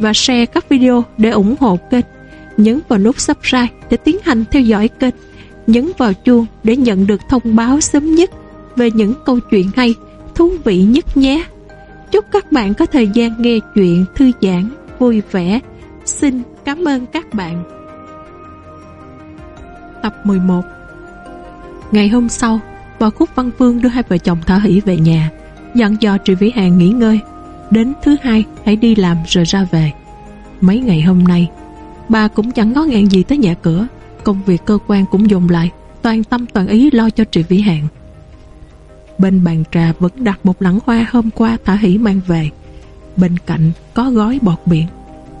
và share các video để ủng hộ kênh. Nhấn vào nút subscribe để tiến hành theo dõi kênh. Nhấn vào chuông để nhận được thông báo sớm nhất về những câu chuyện hay, thú vị nhất nhé. Chúc các bạn có thời gian nghe chuyện thư giãn, vui vẻ. Xin cảm ơn các bạn. Tập 11 Ngày hôm sau, bà Khúc Văn Phương đưa hai vợ chồng thở hỷ về nhà, dặn dò Trị Vĩ Hàng nghỉ ngơi Đến thứ hai, hãy đi làm rồi ra về. Mấy ngày hôm nay, Bà cũng chẳng ngó ngàng gì tới nhà cửa, Công việc cơ quan cũng dùng lại, Toàn tâm toàn ý lo cho Trị Vĩ Hạn Bên bàn trà vẫn đặt một lẵng hoa hôm qua Thả Hỷ mang về. Bên cạnh có gói bọt biển.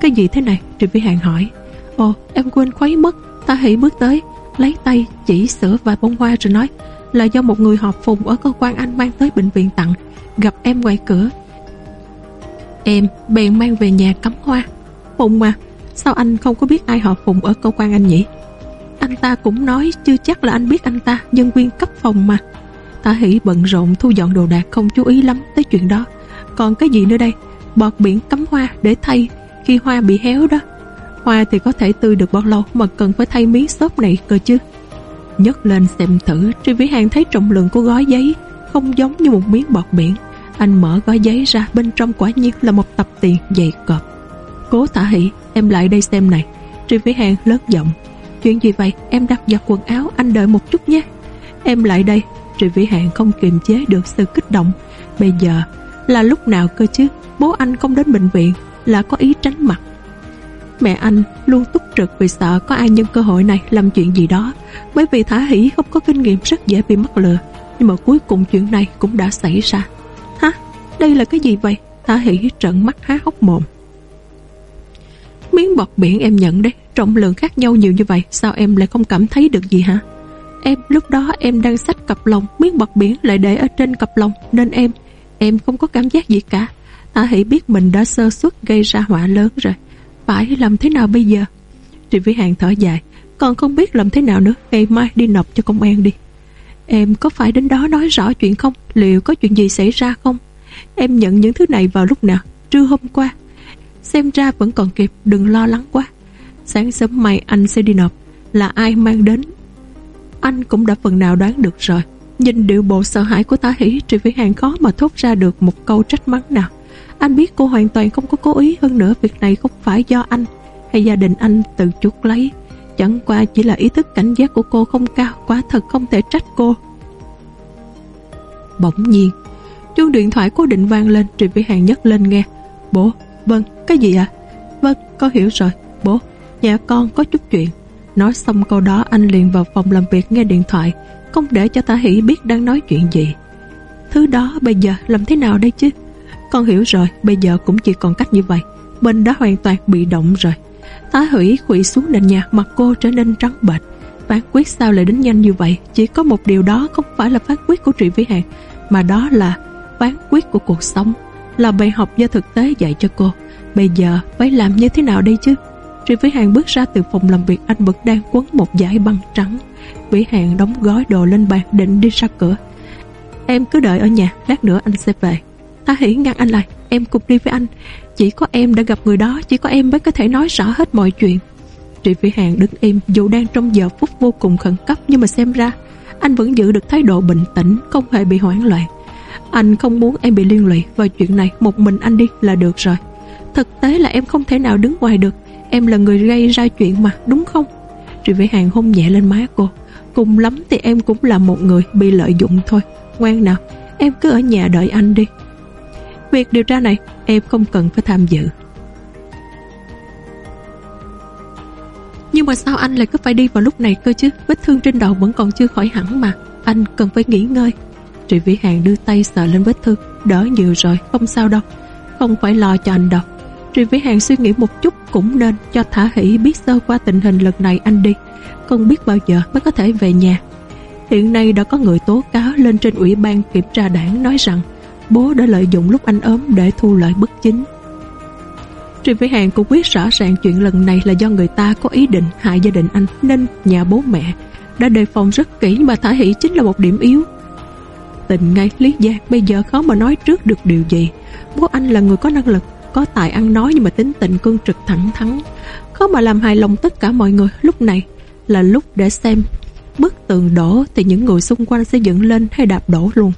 Cái gì thế này? Trị Vĩ Hạn hỏi. Ồ, em quên khuấy mất. Thả Hỷ bước tới, Lấy tay chỉ sữa vài bông hoa rồi nói, Là do một người họp phùng ở cơ quan anh mang tới bệnh viện tặng. Gặp em ngoài cửa Em, bèn mang về nhà cắm hoa. Phùng mà, Sao anh không có biết ai họ Phùng ở cơ quan anh nhỉ? Anh ta cũng nói Chưa chắc là anh biết anh ta, Nhân viên cấp phòng mà. Tả hỷ bận rộn thu dọn đồ đạc Không chú ý lắm tới chuyện đó. Còn cái gì nữa đây? Bọt biển cắm hoa để thay, Khi hoa bị héo đó. Hoa thì có thể tươi được bao lâu Mà cần phải thay miếng xốp này cơ chứ? Nhấc lên xem thử Tri Vĩ Hàng thấy trọng lượng của gói giấy Không giống như một miếng bọt biển anh mở gói giấy ra bên trong quả nhiên là một tập tiền dày cọp. Cố tả hỷ, em lại đây xem này. Tri Vĩ Hàng lớn giọng. Chuyện gì vậy? Em đặt giặt quần áo, anh đợi một chút nhé. Em lại đây. Tri Vĩ Hàng không kiềm chế được sự kích động. Bây giờ là lúc nào cơ chứ? Bố anh không đến bệnh viện là có ý tránh mặt. Mẹ anh luôn túc trực vì sợ có ai nhân cơ hội này làm chuyện gì đó. Bởi vì Thả Hỷ không có kinh nghiệm rất dễ bị mắc lừa. Nhưng mà cuối cùng chuyện này cũng đã xảy ra. Đây là cái gì vậy? tả hỷ trận mắt há hốc mồm. Miếng bọt biển em nhận đấy, trọng lượng khác nhau nhiều như vậy, sao em lại không cảm thấy được gì hả? Em lúc đó em đang xách cặp lồng, miếng bọt biển lại để ở trên cặp lồng, nên em, em không có cảm giác gì cả. tả hỷ biết mình đã sơ suất gây ra họa lớn rồi. Phải làm thế nào bây giờ? Trị Vĩ Hàng thở dài, còn không biết làm thế nào nữa, ngày mai đi nộp cho công an đi. Em có phải đến đó nói rõ chuyện không? Liệu có chuyện gì xảy ra không? Em nhận những thứ này vào lúc nào? Trưa hôm qua. Xem ra vẫn còn kịp, đừng lo lắng quá. Sáng sớm mai anh sẽ đi nộp. Là ai mang đến? Anh cũng đã phần nào đoán được rồi. Nhìn điệu bộ sợ hãi của tá hỷ Trị Vĩ Hàng khó mà thốt ra được một câu trách mắng nào. Anh biết cô hoàn toàn không có cố ý, hơn nữa Việc này không phải do anh Hay gia đình anh tự chuốc lấy. Chẳng qua chỉ là ý thức cảnh giác của cô không cao, Quá thật không thể trách cô. Bỗng nhiên Chuông điện thoại cố định vang lên Trịnh Vĩ Hàng nhấc lên nghe. Bố, vâng, cái gì ạ? À? Vâng, con hiểu rồi, bố Nhà con có chút chuyện. Nói xong câu đó anh liền vào phòng làm việc nghe điện thoại Không để cho Tả Hỷ biết đang nói chuyện gì. Thứ đó bây giờ làm thế nào đây chứ? Con hiểu rồi Bây giờ cũng chỉ còn cách như vậy. Bên đó hoàn toàn bị động rồi. Tá hủy khủy xuống nền nhà Mặt cô trở nên trắng bệch. Phán quyết sao lại đến nhanh như vậy? Chỉ có một điều đó không phải là phán quyết của Trị Vĩ Hàng Mà đó là phán quyết của cuộc sống là bài học do thực tế dạy cho cô. Bây giờ phải làm như thế nào đây chứ? Trị Vĩ Hàng bước ra từ phòng làm việc anh vẫn đang quấn một dải băng trắng. Vĩ Hàng đóng gói đồ lên bàn định đi ra cửa. Em cứ đợi ở nhà, lát nữa anh sẽ về. Tha Hỷ ngăn anh lại, em cùng đi với anh. Chỉ có em đã gặp người đó, chỉ có em mới có thể nói rõ hết mọi chuyện. Trị Vĩ Hàng đứng im dù đang trong giờ phút vô cùng khẩn cấp nhưng mà xem ra anh vẫn giữ được thái độ bình tĩnh, không hề bị hoảng loạn. Anh không muốn em bị liên lụy vào chuyện này. Một mình anh đi là được rồi. Thực tế là em không thể nào đứng ngoài được. Em là người gây ra chuyện mà, đúng không? Trị Vĩ Hàng hôn nhẹ lên má cô. Cùng lắm thì em cũng là một người Bị lợi dụng thôi. Ngoan nào, em cứ ở nhà đợi anh đi. Việc điều tra này em không cần phải tham dự. Nhưng mà sao anh lại cứ phải đi vào lúc này cơ chứ? Vết thương trên đầu vẫn còn chưa khỏi hẳn mà. Anh cần phải nghỉ ngơi. Trị Vĩ Hàng đưa tay sờ lên vết thương. Đỡ nhiều rồi, không sao đâu. Không phải lo cho anh đâu. Trị Vĩ Hàng suy nghĩ một chút cũng nên cho Thả Hỷ biết sơ qua tình hình lần này anh đi. Không biết bao giờ mới có thể về nhà. Hiện nay đã có người tố cáo lên trên ủy ban kiểm tra đảng nói rằng bố đã lợi dụng lúc anh ốm để thu lợi bất chính. Trịnh Vĩ Hàng cũng biết rõ ràng chuyện lần này là do người ta có ý định hại gia đình anh nên nhà bố mẹ đã đề phòng rất kỹ mà Thả Hỷ chính là một điểm yếu. Tình ngay Lý Giang bây giờ khó mà nói trước được điều gì. Bố anh là người có năng lực, có tài ăn nói nhưng mà tính tình cương trực thẳng thắn. Khó mà làm hài lòng tất cả mọi người lúc này là lúc để xem bức tường đổ thì những người xung quanh sẽ dựng lên hay đạp đổ luôn.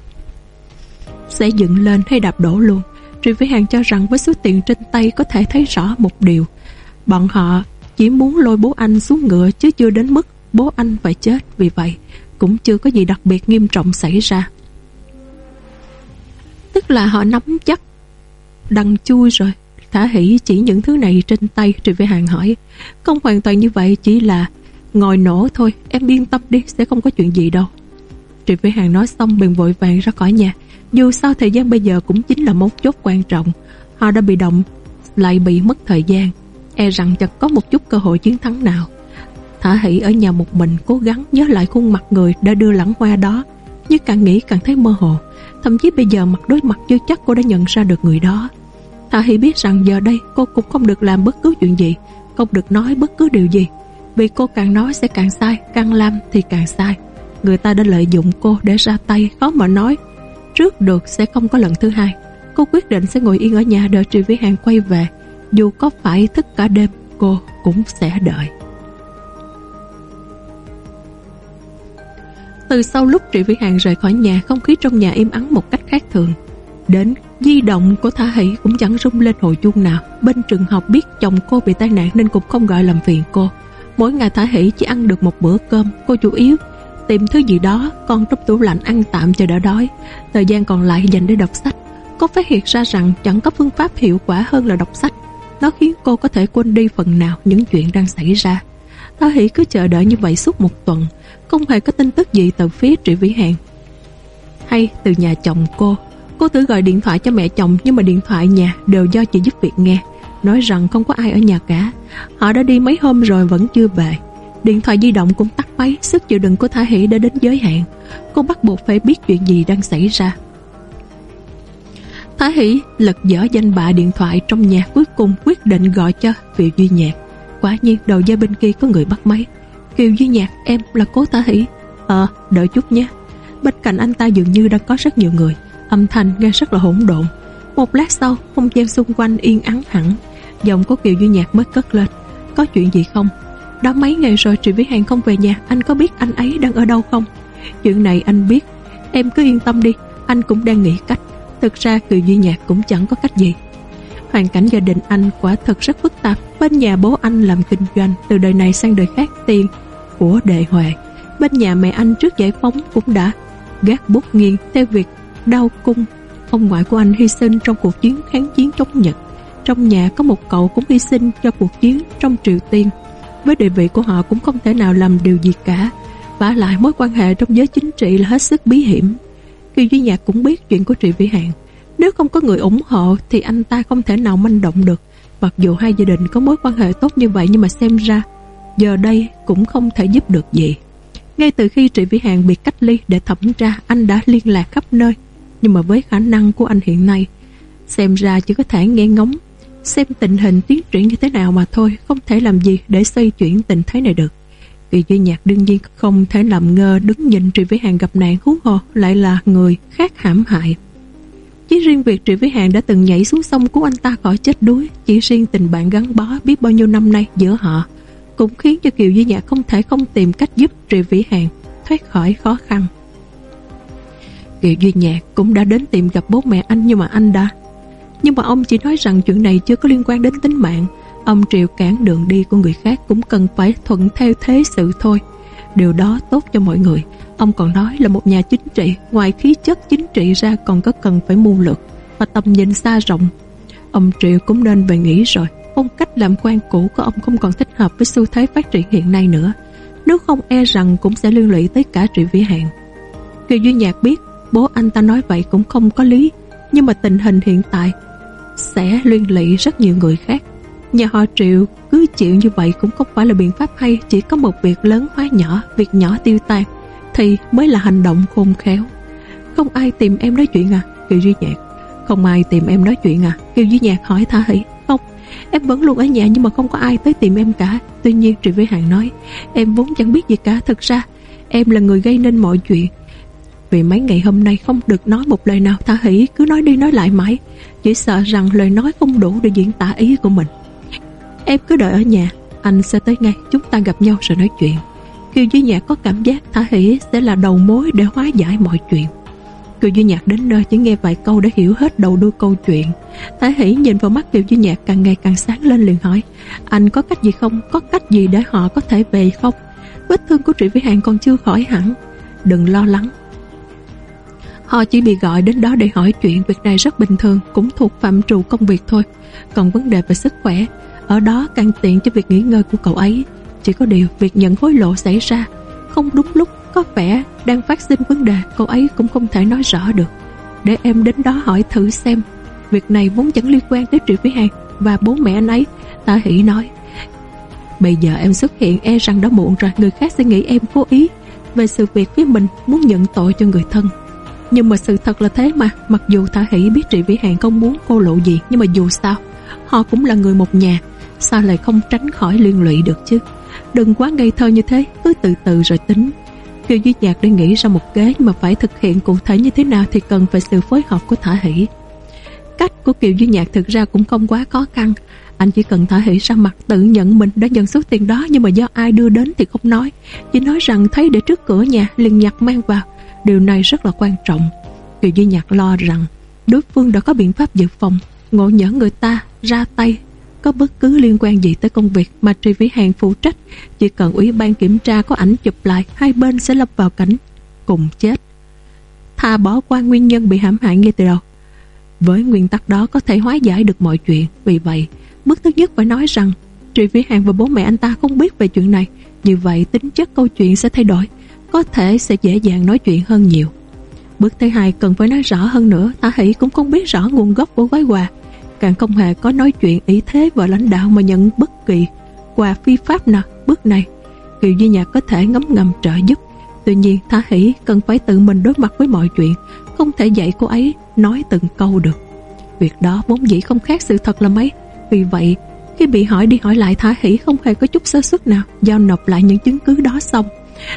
Sẽ dựng lên hay đạp đổ luôn. Trì Vĩ Hàng cho rằng với số tiền trên tay có thể thấy rõ một điều. Bọn họ chỉ muốn lôi bố anh xuống ngựa chứ chưa đến mức bố anh phải chết vì vậy cũng chưa có gì đặc biệt nghiêm trọng xảy ra. Tức là họ nắm chắc, đằng chui rồi. Thả hỷ chỉ những thứ này trên tay Trì Vĩ Hàng hỏi. Không hoàn toàn như vậy, chỉ là Ngồi nổ thôi. Em yên tâm đi, Sẽ không có chuyện gì đâu. Trị Vĩ Hàng nói xong, bèn vội vàng ra khỏi nhà. Dù sao, thời gian bây giờ cũng chính là mấu chốt quan trọng. Họ đã bị động, Lại bị mất thời gian. E rằng chẳng có một chút cơ hội chiến thắng nào. Thả hỷ ở nhà một mình, Cố gắng nhớ lại khuôn mặt người Đã đưa lãng hoa đó. Nhưng càng nghĩ càng thấy mơ hồ. Thậm chí bây giờ mặt đối mặt chưa chắc cô đã nhận ra được người đó. Thả Hi biết rằng giờ đây cô cũng không được làm bất cứ chuyện gì, Không được nói bất cứ điều gì. Vì cô càng nói sẽ càng sai, Càng làm thì càng sai. Người ta đã lợi dụng cô để ra tay, Khó mà nói. Trước được sẽ không có lần thứ hai. Cô quyết định sẽ ngồi yên ở nhà đợi Trị Vĩ Hàng quay về. Dù có phải thức cả đêm, Cô cũng sẽ đợi. Từ sau lúc Trị Vĩ Hàng rời khỏi nhà, Không khí trong nhà im ắng một cách khác thường. Đến di động của Thả Hỷ cũng chẳng rung lên hồi chuông nào. Bên trường học biết chồng cô bị tai nạn Nên cũng không gọi làm phiền cô. Mỗi ngày Thả Hỷ chỉ ăn được một bữa cơm. Cô chủ yếu tìm thứ gì đó, Con trong tủ lạnh ăn tạm cho đỡ đói. Thời gian còn lại dành để đọc sách. Cô phát hiện ra rằng chẳng có phương pháp hiệu quả hơn là đọc sách. Nó khiến cô có thể quên đi phần nào những chuyện đang xảy ra. Thả Hỷ cứ chờ đợi như vậy suốt một tuần. Không hề có tin tức gì từ phía Trị Vĩ Hàng Hay từ nhà chồng cô Cô thử gọi điện thoại cho mẹ chồng Nhưng mà điện thoại nhà đều do chị giúp việc nghe nói rằng không có ai ở nhà cả. Họ đã đi mấy hôm rồi vẫn chưa về. Điện thoại di động cũng tắt máy, sức chịu đựng của Thả Hỷ đã đến giới hạn. Cô bắt buộc phải biết chuyện gì đang xảy ra. Thả Hỷ lật dở danh bạ điện thoại trong nhà cuối cùng quyết định gọi cho Vị Duy Nhạc. Quả nhiên đầu dây bên kia có người bắt máy. Kiều Duy Nhạc, em là cố tả Hỷ. Ờ, đợi chút nhé. Bên cạnh anh ta dường như đang có rất nhiều người. Âm thanh nghe rất là hỗn độn. Một lát sau, không gian xung quanh yên ắng hẳn. Giọng của Kiều Duy Nhạc mới cất lên Có chuyện gì không Đó mấy ngày rồi Trị Vĩ Hàng không về nhà Anh có biết anh ấy đang ở đâu không Chuyện này anh biết Em cứ yên tâm đi Anh cũng đang nghĩ cách Thực ra Kiều Duy Nhạc cũng chẳng có cách gì Hoàn cảnh gia đình anh quả thật rất phức tạp Bên nhà bố anh làm kinh doanh Từ đời này sang đời khác tiền của đệ hòa Bên nhà mẹ anh trước giải phóng cũng đã Gác bút nghiêng theo việc đau cung Ông ngoại của anh hy sinh trong cuộc chiến kháng chiến chống Nhật trong nhà có một cậu cũng hy sinh cho cuộc chiến trong Triều Tiên. Với địa vị của họ cũng không thể nào làm điều gì cả. Và lại mối quan hệ trong giới chính trị là hết sức bí hiểm. Kiều Duy Nhạc cũng biết chuyện của Trị Vĩ Hạn. Nếu không có người ủng hộ thì anh ta không thể nào manh động được. Mặc dù hai gia đình có mối quan hệ tốt như vậy nhưng mà xem ra giờ đây cũng không thể giúp được gì. Ngay từ khi Trị Vĩ Hàng bị cách ly để thẩm tra, anh đã liên lạc khắp nơi. Nhưng mà với khả năng của anh hiện nay, xem ra chỉ có thể nghe ngóng xem tình hình tiến triển như thế nào mà thôi, không thể làm gì để xoay chuyển tình thế này được. Kỳ duy nhạc đương nhiên không thể làm ngơ đứng nhìn Trị Vĩ Hàng gặp nạn hú hồ lại là người khác hãm hại. Chỉ riêng việc Trị Vĩ Hàng đã từng nhảy xuống sông cứu anh ta khỏi chết đuối, chỉ riêng tình bạn gắn bó biết bao nhiêu năm nay giữa họ, cũng khiến cho Kiều Duy nhã không thể không tìm cách giúp triệu Vĩ Hàng thoát khỏi khó khăn. Kiều Duy nhã cũng đã đến tìm gặp bố mẹ anh nhưng mà anh đã. Nhưng mà ông chỉ nói rằng chuyện này chưa có liên quan đến tính mạng. Ông Triệu cản đường đi của người khác Cũng cần phải thuận theo thế sự thôi. Điều đó tốt cho mọi người. Ông còn nói là một nhà chính trị, Ngoài khí chất chính trị ra còn có cần phải mưu lược Và tầm nhìn xa rộng. Ông Triệu cũng nên về nghỉ rồi. Phong cách làm quan cũ của ông không còn thích hợp Với xu thế phát triển hiện nay nữa Nếu không e rằng cũng sẽ liên lụy tới cả Triệu Vĩ Hạn Kiều Duy Nhạc biết Bố anh ta nói vậy cũng không có lý Nhưng mà tình hình hiện tại sẽ liên lụy rất nhiều người khác. Nhà họ Triệu cứ chịu như vậy cũng không phải là biện pháp hay, chỉ có một việc lớn hóa nhỏ, việc nhỏ tiêu tan, thì mới là hành động khôn khéo. Không ai tìm em nói chuyện à? Kiều Duy Nhạc. Không ai tìm em nói chuyện à? Kiều Duy Nhạc hỏi Thả Hỷ. Em vẫn luôn ở nhà nhưng mà không có ai tới tìm em cả. Tuy nhiên Trị Vĩ Hàng nói, em vốn chẳng biết gì cả. thật ra, em là người gây nên mọi chuyện. Vì mấy ngày hôm nay không được nói một lời nào tha Hỷ cứ nói đi nói lại mãi Chỉ sợ rằng lời nói không đủ để diễn tả ý của mình Em cứ đợi ở nhà Anh sẽ tới ngay Chúng ta gặp nhau rồi nói chuyện Kiều Duy Nhạc có cảm giác Thả Hỷ sẽ là đầu mối để hóa giải mọi chuyện Kiều Duy Nhạc đến nơi chỉ nghe vài câu đã hiểu hết đầu đuôi câu chuyện. Thái Hỷ nhìn vào mắt Kiều Duy Nhạc càng ngày càng sáng lên liền hỏi, Anh có cách gì không? Có cách gì để họ có thể về không? Vết thương của Trị Vĩ Hàng còn chưa khỏi hẳn. Đừng lo lắng. Họ chỉ bị gọi đến đó để hỏi chuyện, Việc này rất bình thường, Cũng thuộc phạm trù công việc thôi. Còn vấn đề về sức khỏe, Ở đó càng tiện cho việc nghỉ ngơi của cậu ấy. Chỉ có điều việc nhận hối lộ xảy ra, Không đúng lúc có vẻ đang phát sinh vấn đề, cô ấy cũng không thể nói rõ được. Để em đến đó hỏi thử xem. Việc này vốn chẳng liên quan tới Triệu Vĩ Hàng, Và bố mẹ anh ấy, Tạ Hỷ nói. Bây giờ em xuất hiện e rằng đã muộn rồi, Người khác sẽ nghĩ em cố ý Về sự việc phía mình, muốn nhận tội cho người thân. Nhưng mà sự thật là thế mà, Mặc dù Thả Hỷ biết Trị Vĩ Hàng không muốn cô lộ gì, Nhưng mà dù sao, Họ cũng là người một nhà, Sao lại không tránh khỏi liên lụy được chứ? Đừng quá ngây thơ như thế, Cứ từ từ rồi tính. Kiều Duy Nhạc đã nghĩ ra một kế mà phải thực hiện cụ thể như thế nào Thì cần phải sự phối hợp của Thả Hỷ. Cách của Kiều Duy Nhạc thực ra cũng không quá khó khăn. Anh chỉ cần Thả Hỷ ra mặt tự nhận mình đã nhận số tiền đó Nhưng mà do ai đưa đến thì không nói. Chỉ nói rằng thấy để trước cửa nhà, liền nhặt mang vào. Điều này rất là quan trọng. Kiều Duy Nhạc lo rằng đối phương đã có biện pháp dự phòng. Ngộ nhỡ người ta ra tay có bất cứ liên quan gì tới công việc mà Tri Vĩ Hàng phụ trách. Chỉ cần ủy ban kiểm tra có ảnh chụp lại hai bên sẽ lập vào cảnh cùng chết. Thà bỏ qua nguyên nhân bị hãm hại ngay từ đầu. Với nguyên tắc đó có thể hóa giải được mọi chuyện. Vì vậy bước thứ nhất phải nói rằng Tri Vĩ Hàng và bố mẹ anh ta không biết về chuyện này. Như vậy tính chất câu chuyện sẽ thay đổi. Có thể sẽ dễ dàng nói chuyện hơn nhiều. Bước thứ hai cần phải nói rõ hơn nữa, Tả Hỷ cũng không biết rõ nguồn gốc của gói quà, càng không hề có nói chuyện ý thế và lãnh đạo mà nhận bất kỳ quà phi pháp nào. Bước này, Kiều Duy Nhạc có thể ngấm ngầm trợ giúp. Tuy nhiên, Thả Hỷ cần phải tự mình đối mặt với mọi chuyện, không thể dạy cô ấy nói từng câu được. Việc đó vốn dĩ không khác sự thật là mấy. Vì vậy, khi bị hỏi đi hỏi lại Thả Hỷ không hề có chút sơ suất nào giao nộp lại những chứng cứ đó xong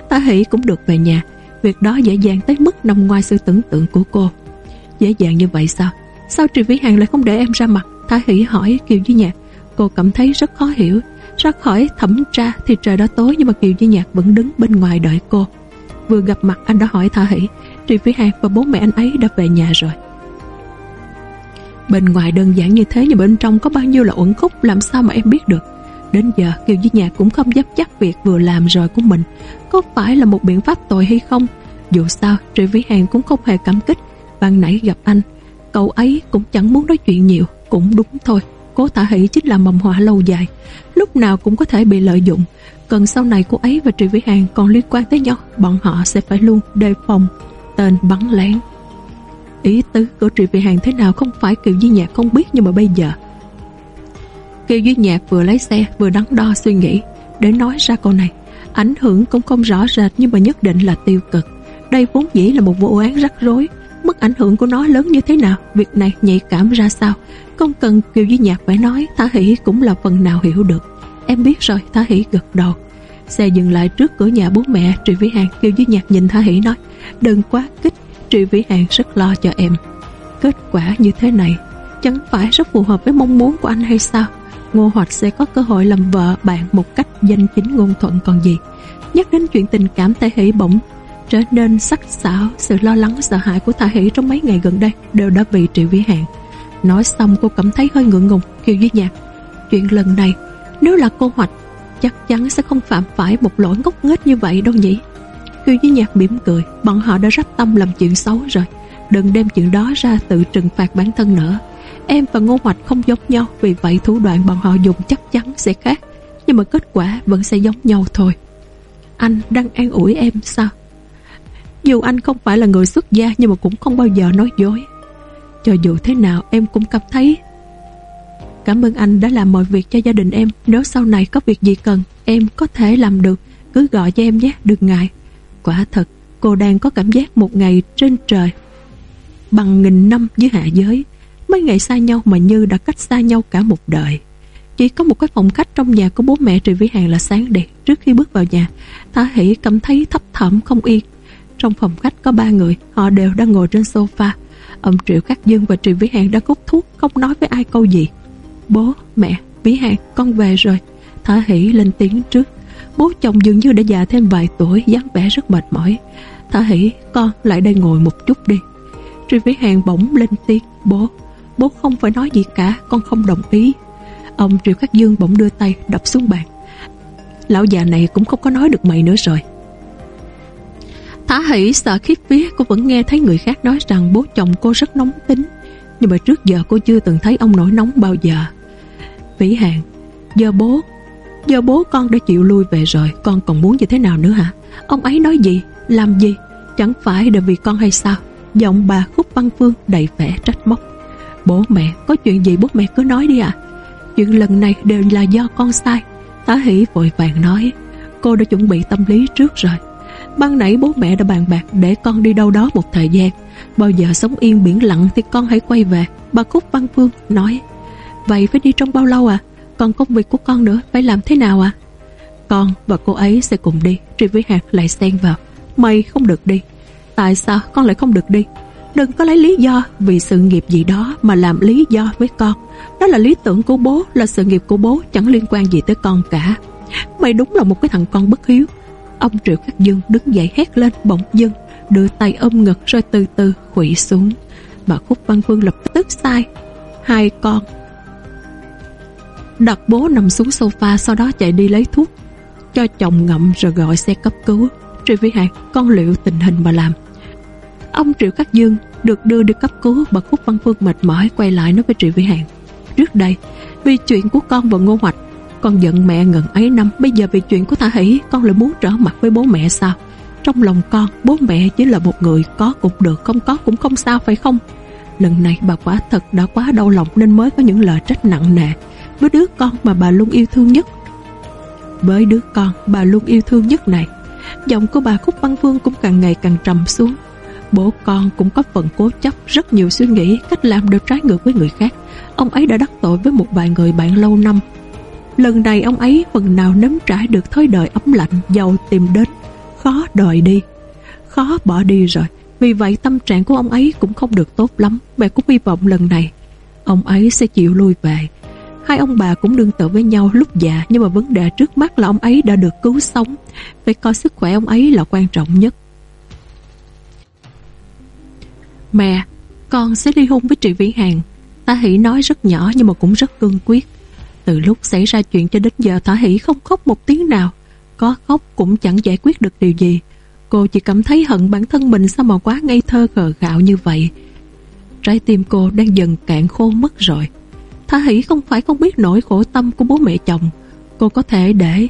Thả Hỷ cũng được về nhà Việc đó dễ dàng tới mức nằm ngoài sự tưởng tượng của cô Dễ dàng như vậy sao Sao Trì Vĩ Hàng lại không để em ra mặt? Ta Hỷ hỏi Kiều Duy Nhạc. Cô cảm thấy rất khó hiểu. Ra khỏi thẩm tra thì trời đã tối Nhưng mà Kiều Duy Nhạc vẫn đứng bên ngoài đợi cô. Vừa gặp mặt, anh đã hỏi Thả Hỷ, Trì Vĩ Hàng và bố mẹ anh ấy đã về nhà rồi? Bên ngoài đơn giản như thế Nhưng bên trong có bao nhiêu là uẩn khúc, Làm sao mà em biết được? Đến giờ, Kiều Duy Nhạc cũng không dám chắc việc vừa làm rồi của mình Có phải là một biện pháp tội hay không. Dù sao Trị Vĩ Hàng cũng không hề cảm kích. Ban nãy gặp anh Cậu ấy cũng chẳng muốn nói chuyện nhiều, Cũng đúng thôi Cố thả Hỷ chính là mầm họa lâu dài, Lúc nào cũng có thể bị lợi dụng Cần sau này cô ấy và Trị Vĩ Hàng còn liên quan tới nhau, Bọn họ sẽ phải luôn đề phòng Tên bắn lén Ý tứ của Trị Vĩ Hàng thế nào không phải Kiều Duy Nhạc không biết Nhưng mà bây giờ Kiều Duy Nhạc vừa lấy xe, vừa đắn đo suy nghĩ để nói ra câu này. Ảnh hưởng cũng không rõ rệt nhưng mà nhất định là tiêu cực. Đây vốn dĩ là một vụ án rắc rối. Mức ảnh hưởng của nó lớn như thế nào, việc này nhạy cảm ra sao. Không cần Kiều Duy Nhạc phải nói, Thả Hỷ cũng là phần nào hiểu được. Em biết rồi, Thả Hỷ gật đầu. Xe dừng lại trước cửa nhà bố mẹ Trị Vĩ Hàng Kiều Duy Nhạc nhìn Thả Hỷ nói Đừng quá kích, Trị Vĩ Hàng rất lo cho em Kết quả như thế này Chẳng phải rất phù hợp với mong muốn của anh hay sao Ngô Hoạch sẽ có cơ hội làm vợ bạn một cách danh chính ngôn thuận còn gì. Nhắc đến chuyện tình cảm Thả Hỷ bỗng trở nên sắc sảo sự lo lắng, sợ hãi của Thả Hỷ trong mấy ngày gần đây đều đã bị Triệu Vĩ Hạn. Nói xong, cô cảm thấy hơi ngượng ngùng Kiều Duy Nhạc. Chuyện lần này, nếu là cô Hoạch, chắc chắn sẽ không phạm phải một lỗi ngốc nghếch như vậy đâu nhỉ. Kiều Duy Nhạc mỉm cười, bọn họ đã rắp tâm làm chuyện xấu rồi. Đừng đem chuyện đó ra tự trừng phạt bản thân nữa. Em và Ngô Hoạch không giống nhau, Vì vậy thủ đoạn bọn họ dùng chắc chắn sẽ khác Nhưng mà kết quả vẫn sẽ giống nhau thôi Anh đang an ủi em sao dù anh không phải là người xuất gia Nhưng mà cũng không bao giờ nói dối. Cho dù thế nào em cũng cảm thấy Cảm ơn anh đã làm mọi việc cho gia đình em. Nếu sau này có việc gì cần Em có thể làm được. Cứ gọi cho em nhé, đừng ngại. Quả thật, cô đang có cảm giác một ngày trên trời Bằng nghìn năm dưới hạ giới. Mấy ngày xa nhau mà như đã cách xa nhau cả một đời. Chỉ có một cái phòng khách trong nhà của bố mẹ Trị Vĩ Hàng là sáng đèn. Trước khi bước vào nhà Thả Hỷ cảm thấy thấp thỏm không yên. Trong phòng khách có ba người Họ đều đang ngồi trên sofa. Ông Triệu Khắc Dương và triệu Vĩ Hàng đã hút thuốc Không nói với ai câu gì. Bố, mẹ, Vĩ Hàng, con về rồi Thả Hỷ lên tiếng trước. Bố chồng dường như đã già thêm vài tuổi dáng vẻ rất mệt mỏi. Thả Hỷ, con lại đây ngồi một chút đi. Triệu Vĩ Hàng bỗng lên tiếng Bố, bố không phải nói gì cả Con không đồng ý. Ông Triệu Khắc Dương bỗng đưa tay đập xuống bàn. Lão già này cũng không có nói được mày nữa rồi. Thả hỷ sợ khiếp vía, Cô vẫn nghe thấy người khác nói rằng Bố chồng cô rất nóng tính. Nhưng mà trước giờ cô chưa từng thấy ông nổi nóng bao giờ. Vĩ Hạn Giờ bố Giờ bố con đã chịu lui về rồi, Con còn muốn như thế nào nữa hả? Ông ấy nói gì, Làm gì? Chẳng phải đều vì con hay sao? Giọng bà Khúc Văn Phương đầy vẻ trách móc. Bố mẹ, có chuyện gì bố mẹ cứ nói đi ạ. Chuyện lần này đều là do con sai. Tá Hỷ vội vàng nói, Cô đã chuẩn bị tâm lý trước rồi. Ban nãy bố mẹ đã bàn bạc Để con đi đâu đó một thời gian. Bao giờ sống yên biển lặng thì con hãy quay về, Bà cúc Văn Phương nói. Vậy phải đi trong bao lâu à? Còn công việc của con nữa, phải làm thế nào à? Con và cô ấy sẽ cùng đi, Tri với Hạt lại xen vào. Mày không được đi. Tại sao con lại không được đi? Đừng có lấy lý do vì sự nghiệp gì đó Mà làm lý do với con. Đó là lý tưởng của bố, Là sự nghiệp của bố, chẳng liên quan gì tới con cả. Mày đúng là một cái thằng con bất hiếu. Ông Triệu Khắc Dương đứng dậy hét lên bỗng dưng Đưa tay ôm ngực rồi từ từ quỵ xuống. Bà Khúc Văn Phương lập tức sai. Hai con. Đặt bố nằm xuống sofa Sau đó chạy đi lấy thuốc. Cho chồng ngậm rồi gọi xe cấp cứu. Trị Vĩ Hải con liệu tình hình mà làm? Ông Triệu Khắc Dương được đưa đi cấp cứu. Bà Khúc Văn Phương mệt mỏi quay lại nói với Triệu Vĩ Hải Trước đây, vì chuyện của con và Ngô Hoạch, con giận mẹ ngần ấy năm, bây giờ vì chuyện của Thả Hỷ, con lại muốn trở mặt với bố mẹ sao? Trong lòng con, bố mẹ chỉ là một người có cũng được, không có cũng không sao phải không? Lần này bà quả thật đã quá đau lòng nên mới có những lời trách nặng nề với đứa con mà bà luôn yêu thương nhất. Với đứa con bà luôn yêu thương nhất này, giọng của bà Khúc Văn vương cũng càng ngày càng trầm xuống. Bố con cũng có phần cố chấp Rất nhiều suy nghĩ cách làm đều trái ngược với người khác Ông ấy đã đắc tội với một vài người bạn lâu năm Lần này ông ấy phần nào nếm trải được thói đời ấm lạnh Giàu tìm đến. Khó đòi đi. Khó bỏ đi rồi. Vì vậy tâm trạng của ông ấy cũng không được tốt lắm. Mẹ cũng hy vọng lần này Ông ấy sẽ chịu lui về. Hai ông bà cũng đương tự với nhau lúc già Nhưng mà vấn đề trước mắt là ông ấy đã được cứu sống. Phải coi sức khỏe ông ấy là quan trọng nhất. Mẹ, con sẽ ly hôn với Trị Vĩ Hàng. ta Hỷ nói rất nhỏ nhưng mà cũng rất cương quyết. Từ lúc xảy ra chuyện cho đến giờ Thả Hỷ không khóc một tiếng nào. Có khóc cũng chẳng giải quyết được điều gì. Cô chỉ cảm thấy hận bản thân mình sao mà quá ngây thơ gờ gạo như vậy. Trái tim cô đang dần cạn khô mất rồi. Thả Hỷ không phải không biết nỗi khổ tâm của bố mẹ chồng. Cô có thể để...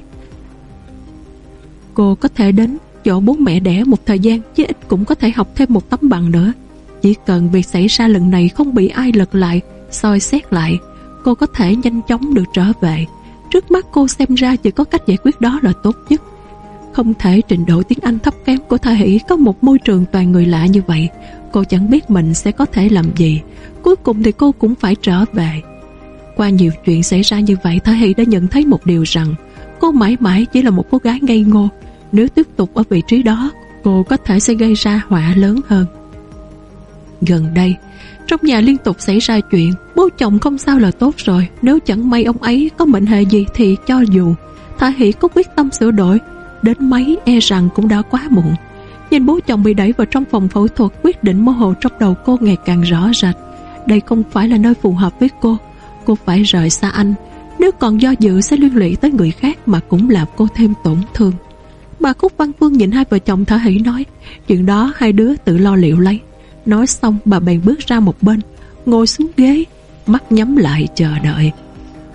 Cô có thể đến chỗ bố mẹ đẻ một thời gian chứ ít cũng có thể học thêm một tấm bằng nữa. Chỉ cần việc xảy ra lần này không bị ai lật lại, soi xét lại, cô có thể nhanh chóng được trở về. Trước mắt cô xem ra chỉ có cách giải quyết đó là tốt nhất. Không thể trình độ tiếng Anh thấp kém của Thà Hỷ có một môi trường toàn người lạ như vậy. Cô chẳng biết mình sẽ có thể làm gì. Cuối cùng thì cô cũng phải trở về. Qua nhiều chuyện xảy ra như vậy, Thà Hỷ đã nhận thấy một điều rằng cô mãi mãi chỉ là một cô gái ngây ngô. Nếu tiếp tục ở vị trí đó, cô có thể sẽ gây ra họa lớn hơn. Gần đây, trong nhà liên tục xảy ra chuyện, bố chồng không sao là tốt rồi, nếu chẳng may ông ấy có mệnh hệ gì thì cho dù Thả Hỷ có quyết tâm sửa đổi, đến mấy e rằng cũng đã quá muộn. Nhìn bố chồng bị đẩy vào trong phòng phẫu thuật quyết định mơ hồ trong đầu cô ngày càng rõ rệt. Đây không phải là nơi phù hợp với cô, cô phải rời xa anh. Nếu còn do dự sẽ liên lụy tới người khác mà cũng làm cô thêm tổn thương. Bà Cúc Văn Phương nhìn hai vợ chồng Thả Hỷ nói, chuyện đó hai đứa tự lo liệu lấy. Nói xong, bà bèn bước ra một bên, Ngồi xuống ghế, Mắt nhắm lại chờ đợi.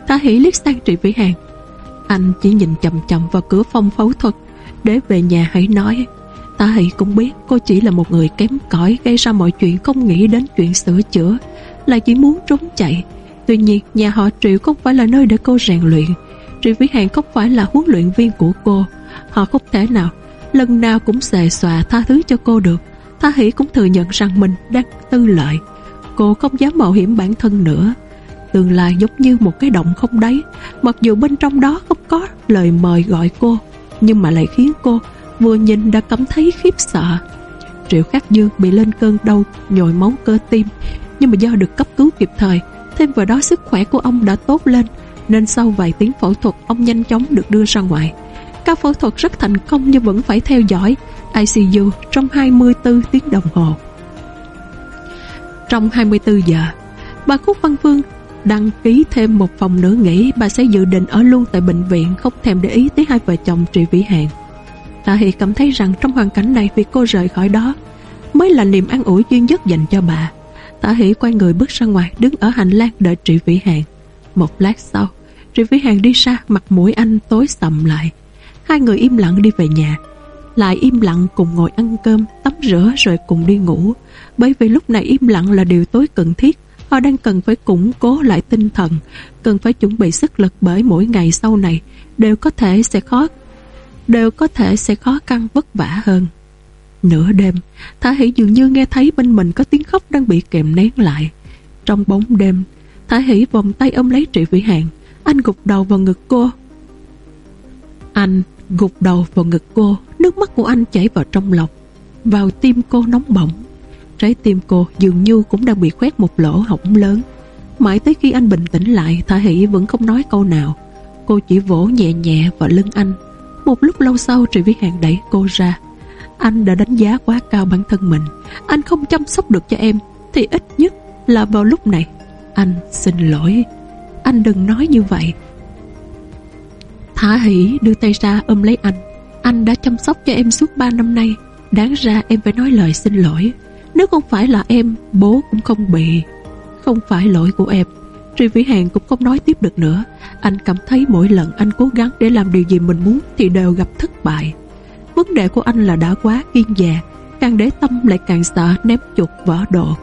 Thả hỷ liếc sang Trị Vĩ Hàng. Anh chỉ nhìn chầm chầm vào cửa phòng phẫu thuật Để về nhà hãy nói Ta hỷ cũng biết cô chỉ là một người kém cỏi Gây ra mọi chuyện không nghĩ đến chuyện sửa chữa Là chỉ muốn trốn chạy. Tuy nhiên, nhà họ Triệu không phải là nơi để cô rèn luyện. Triệu Vĩ Hàng không phải là huấn luyện viên của cô. Họ không thể nào, Lần nào cũng xề xòa tha thứ cho cô được. Tha Hỷ cũng thừa nhận rằng mình đang tư lợi. Cô không dám mạo hiểm bản thân nữa. Tương lai giống như một cái động không đáy. Mặc dù bên trong đó không có lời mời gọi cô, Nhưng mà lại khiến cô vừa nhìn đã cảm thấy khiếp sợ. Triệu Khắc Dương bị lên cơn đau nhồi máu cơ tim, Nhưng mà do được cấp cứu kịp thời, Thêm vào đó sức khỏe của ông đã tốt lên, Nên sau vài tiếng phẫu thuật, Ông nhanh chóng được đưa ra ngoài. Ca phẫu thuật rất thành công nhưng vẫn phải theo dõi. ICU trong 24 tiếng đồng hồ Trong 24 giờ Bà Khúc Văn Phương đăng ký thêm một phòng nữa nghỉ bà sẽ dự định ở luôn tại bệnh viện không thèm để ý tới hai vợ chồng Trị Vĩ Hạn. Tạ Hy cảm thấy rằng trong hoàn cảnh này việc cô rời khỏi đó mới là niềm an ủi duy nhất dành cho bà. Tạ Hỷ quay người bước ra ngoài đứng ở hành lang đợi Trị Vĩ Hạn. Một lát sau, Trị Vĩ Hạn đi xa mặt mũi anh tối sầm lại. Hai người im lặng đi về nhà lại im lặng cùng ngồi ăn cơm, tắm rửa rồi cùng đi ngủ. Bởi vì lúc này im lặng là điều tối cần thiết. Họ đang cần phải củng cố lại tinh thần Cần phải chuẩn bị sức lực bởi mỗi ngày sau này Đều có thể sẽ khó Đều có thể sẽ khó khăn vất vả hơn. Nửa đêm Thả Hỷ dường như nghe thấy bên mình có tiếng khóc đang bị kèm nén lại. Trong bóng đêm Thả Hỷ vòng tay ôm lấy Trị Vĩ Hạn Anh gục đầu vào ngực cô. Anh gục đầu vào ngực cô. Nước mắt của anh chảy vào trong lòng. Vào tim cô nóng bỏng. Trái tim cô dường như cũng đang bị khoét một lỗ hổng lớn. Mãi tới khi anh bình tĩnh lại Thả Hỷ vẫn không nói câu nào. Cô chỉ vỗ nhẹ nhẹ vào lưng anh. Một lúc lâu sau Trị Viết Hàng đẩy cô ra. Anh đã đánh giá quá cao bản thân mình. Anh không chăm sóc được cho em, Thì ít nhất là vào lúc này, Anh xin lỗi. Anh đừng nói như vậy. Thả Hỷ đưa tay ra ôm lấy anh. Anh đã chăm sóc cho em suốt 3 năm nay. Đáng ra em phải nói lời xin lỗi. Nếu không phải là em, Bố cũng không bị. Không phải lỗi của em, Tri Vĩ Hàng cũng không nói tiếp được nữa. Anh cảm thấy mỗi lần anh cố gắng để làm điều gì mình muốn Thì đều gặp thất bại. Vấn đề của anh là đã quá kiên già, Càng để tâm lại càng sợ ném chuột vỡ độ